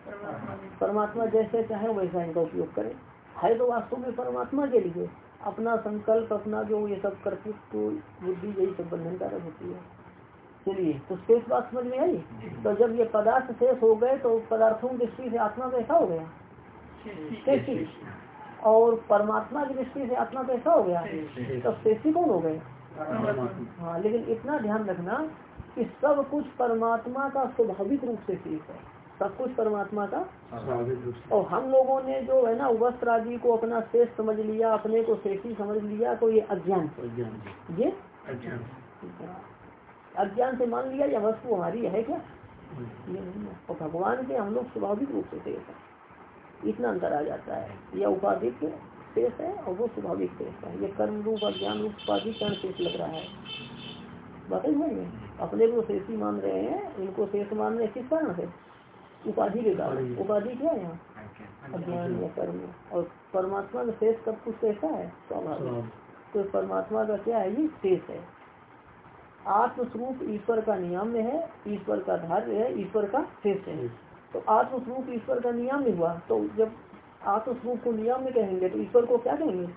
परमात्मा जैसे चाहे वैसा इनका उपयोग करे। है तो वास्तव में परमात्मा के लिए। अपना संकल्प अपना जो ये सब कर्तृत्व बुद्धि यही सब बंधनकारक होती है। चलिए तो शेष बात समझ में आई? तो जब ये पदार्थ शेष हो गए तो पदार्थों की दृष्टि से आत्मा कैसा हो गया? शेषी। और परमात्मा की दृष्टि से आत्मा कैसा हो गया? तो शेषी कौन हो गए? हाँ लेकिन इतना ध्यान रखना कि सब कुछ परमात्मा का स्वाभाविक रूप से शेष है। सब कुछ परमात्मा का और हम लोगों ने जो है ना वस्त्र आदि को अपना शेष समझ लिया अपने को शेषी समझ लिया तो ये अज्ञान ये? अज्ञान से मान लिया या वस्तु हमारी है क्या? ये नहीं है। और भगवान के हम लोग स्वाभाविक रूप से शेष है। इतना अंतर आ जाता है। यह उपाधिक शेष है और वो स्वाभाविक शेष है। ये कर्म रूप अज्ञान रूप उपाधि कर्ण शेष लग रहा है। बताइए अपने को शेषी मान रहे हैं इनको शेष मान रहे किस कारण से उपाधि के कारण। उपाधि। क्या है यहाँ? अज्ञान या कर्म। और परमात्मा का शेष सब कुछ कैसा है? स्वाभाविक। तो परमात्मा का क्या है? ये शेष है। आत्मस्वरूप ईश्वर का नियम है ईश्वर का धार्य है ईश्वर का शेष है। तो आत्मस्वरूप ईश्वर का नियम हुआ। तो जब आत्मस्वरूप को नियम में कहेंगे तो ईश्वर को क्या कहेंगे?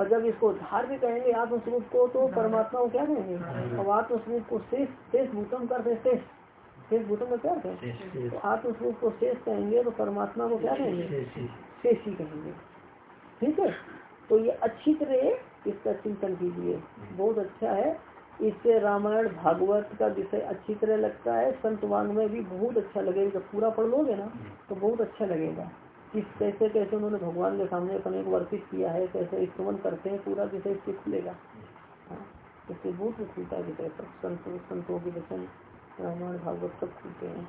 और जब इसको धार्य कहेंगे आत्मस्वरूप को तो परमात्मा को क्या कहेंगे? और आत्मस्वरूप को शेष शेष भूतम करते शेष शेष भूतम का क्या है? तो आत्मस्वरूप को शेष कहेंगे तो परमात्मा को क्या कहेंगे? शेष ही कहेंगे। ठीक है? तो ये अच्छी तरह इसका चिंतन कीजिए। बहुत अच्छा है। इससे रामायण भागवत का विषय अच्छी तरह लगता है। संत वांग में भी बहुत अच्छा लगेगा। पूरा पढ़ लोगे ना तो बहुत अच्छा लगेगा। किस कैसे कैसे उन्होंने भगवान के सामने अपने को अर्पित किया है कैसे स्तमन करते हैं पूरा विषय इससे खुलेगा। हाँ इससे बहुत खुलता है विषय सब। संत संतों के वचन रामायण भागवत सब खुलते हैं।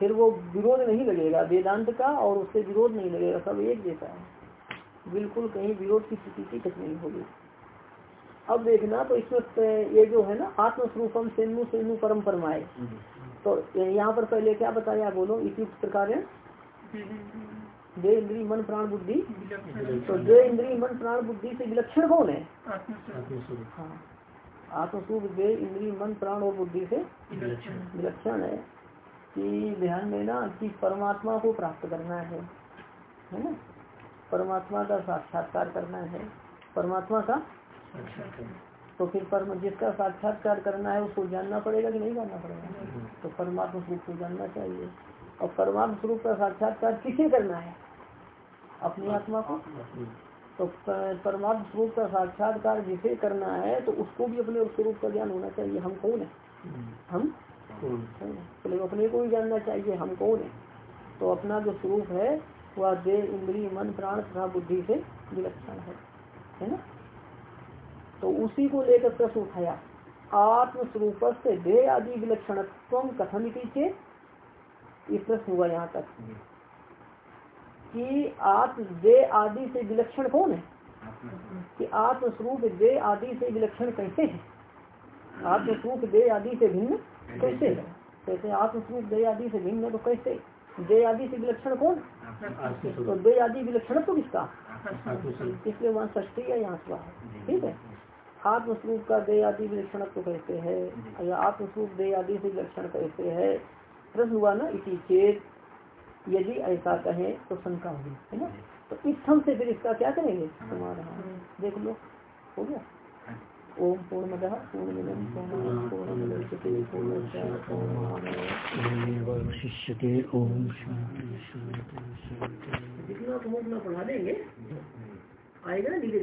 फिर वो विरोध नहीं लगेगा वेदांत का और उससे विरोध नहीं लगेगा सब एक जैसा है। बिल्कुल कहीं विरोध की स्थिति कुछ नहीं होगी। अब देखना तो इसमें ये जो है ना आत्मस्वरूपम सेनु सेनु परम परमाए तो यहाँ पर पहले क्या बताया बोलो इसी प्रकार दे इंद्री मन प्राण बुद्धि। तो दे इंद्री मन प्राण बुद्धि से विलक्षण कौन है? हाँ। आत्मस्वरूप दे इंद्री मन प्राण और बुद्धि से विलक्षण। है कि ध्यान देना कि परमात्मा को प्राप्त करना है। है ना? परमात्मा का साक्षात्कार करना है। परमात्मा का तो फिर परम जिसका साक्षात्कार करना है उसको जानना पड़ेगा कि नहीं जानना पड़ेगा? तो परमात्मा स्वरूप को जानना चाहिए। और परमात्मा स्वरूप का साक्षात्कार किसे करना है? अपनी आत्मा को। तो परमात्म स्वरूप का साक्षात्कार जिसे करना है तो उसको भी अपने स्वरूप का ज्ञान होना चाहिए। हम कौन है? हम कौन? है? अपने को भी जानना चाहिए हम कौन है? तो अपना जो स्वरूप है वह देह इंद्रिय मन प्राण तथा बुद्धि से विलक्षण है। है ना? तो उसी को लेकर प्रश्न उठाया आत्म स्वरूप से देह आदि विलक्षणत्व इति चेत ये प्रश्न हुआ यहाँ तक। कि आत्म देह आदि से विलक्षण कौन है? कि आत्म स्वरूप देह आदि से विलक्षण कैसे है? आत्म स्वरूप देह आदि से भिन्न कैसे है? कैसे आत्म स्वरूप देह आदि से भिन्न है तो कैसे? देह आदि से विलक्षण कौन तो देह आदि विलक्षण तो किसका? इसलिए वहाँ षष्टी है यहाँ स्वा ठीक है? आत्मस्वरूप का दे आदि विलक्षण तो कहते हैं? या आत्मस्वरूप देह आदि से विलक्षण कहते हैं? प्रश्न हुआ ना इसी चेत यदि ऐसा कहे तो शंका होगी है ना? तो इत्थम से फिर इसका क्या करेंगे? समाधान। देख लो हो गया? ओम पूर्ण मद पूर्ण ओम शांति शांति शांति जितना तुम अपना पढ़ा देंगे आएगा ना धीरे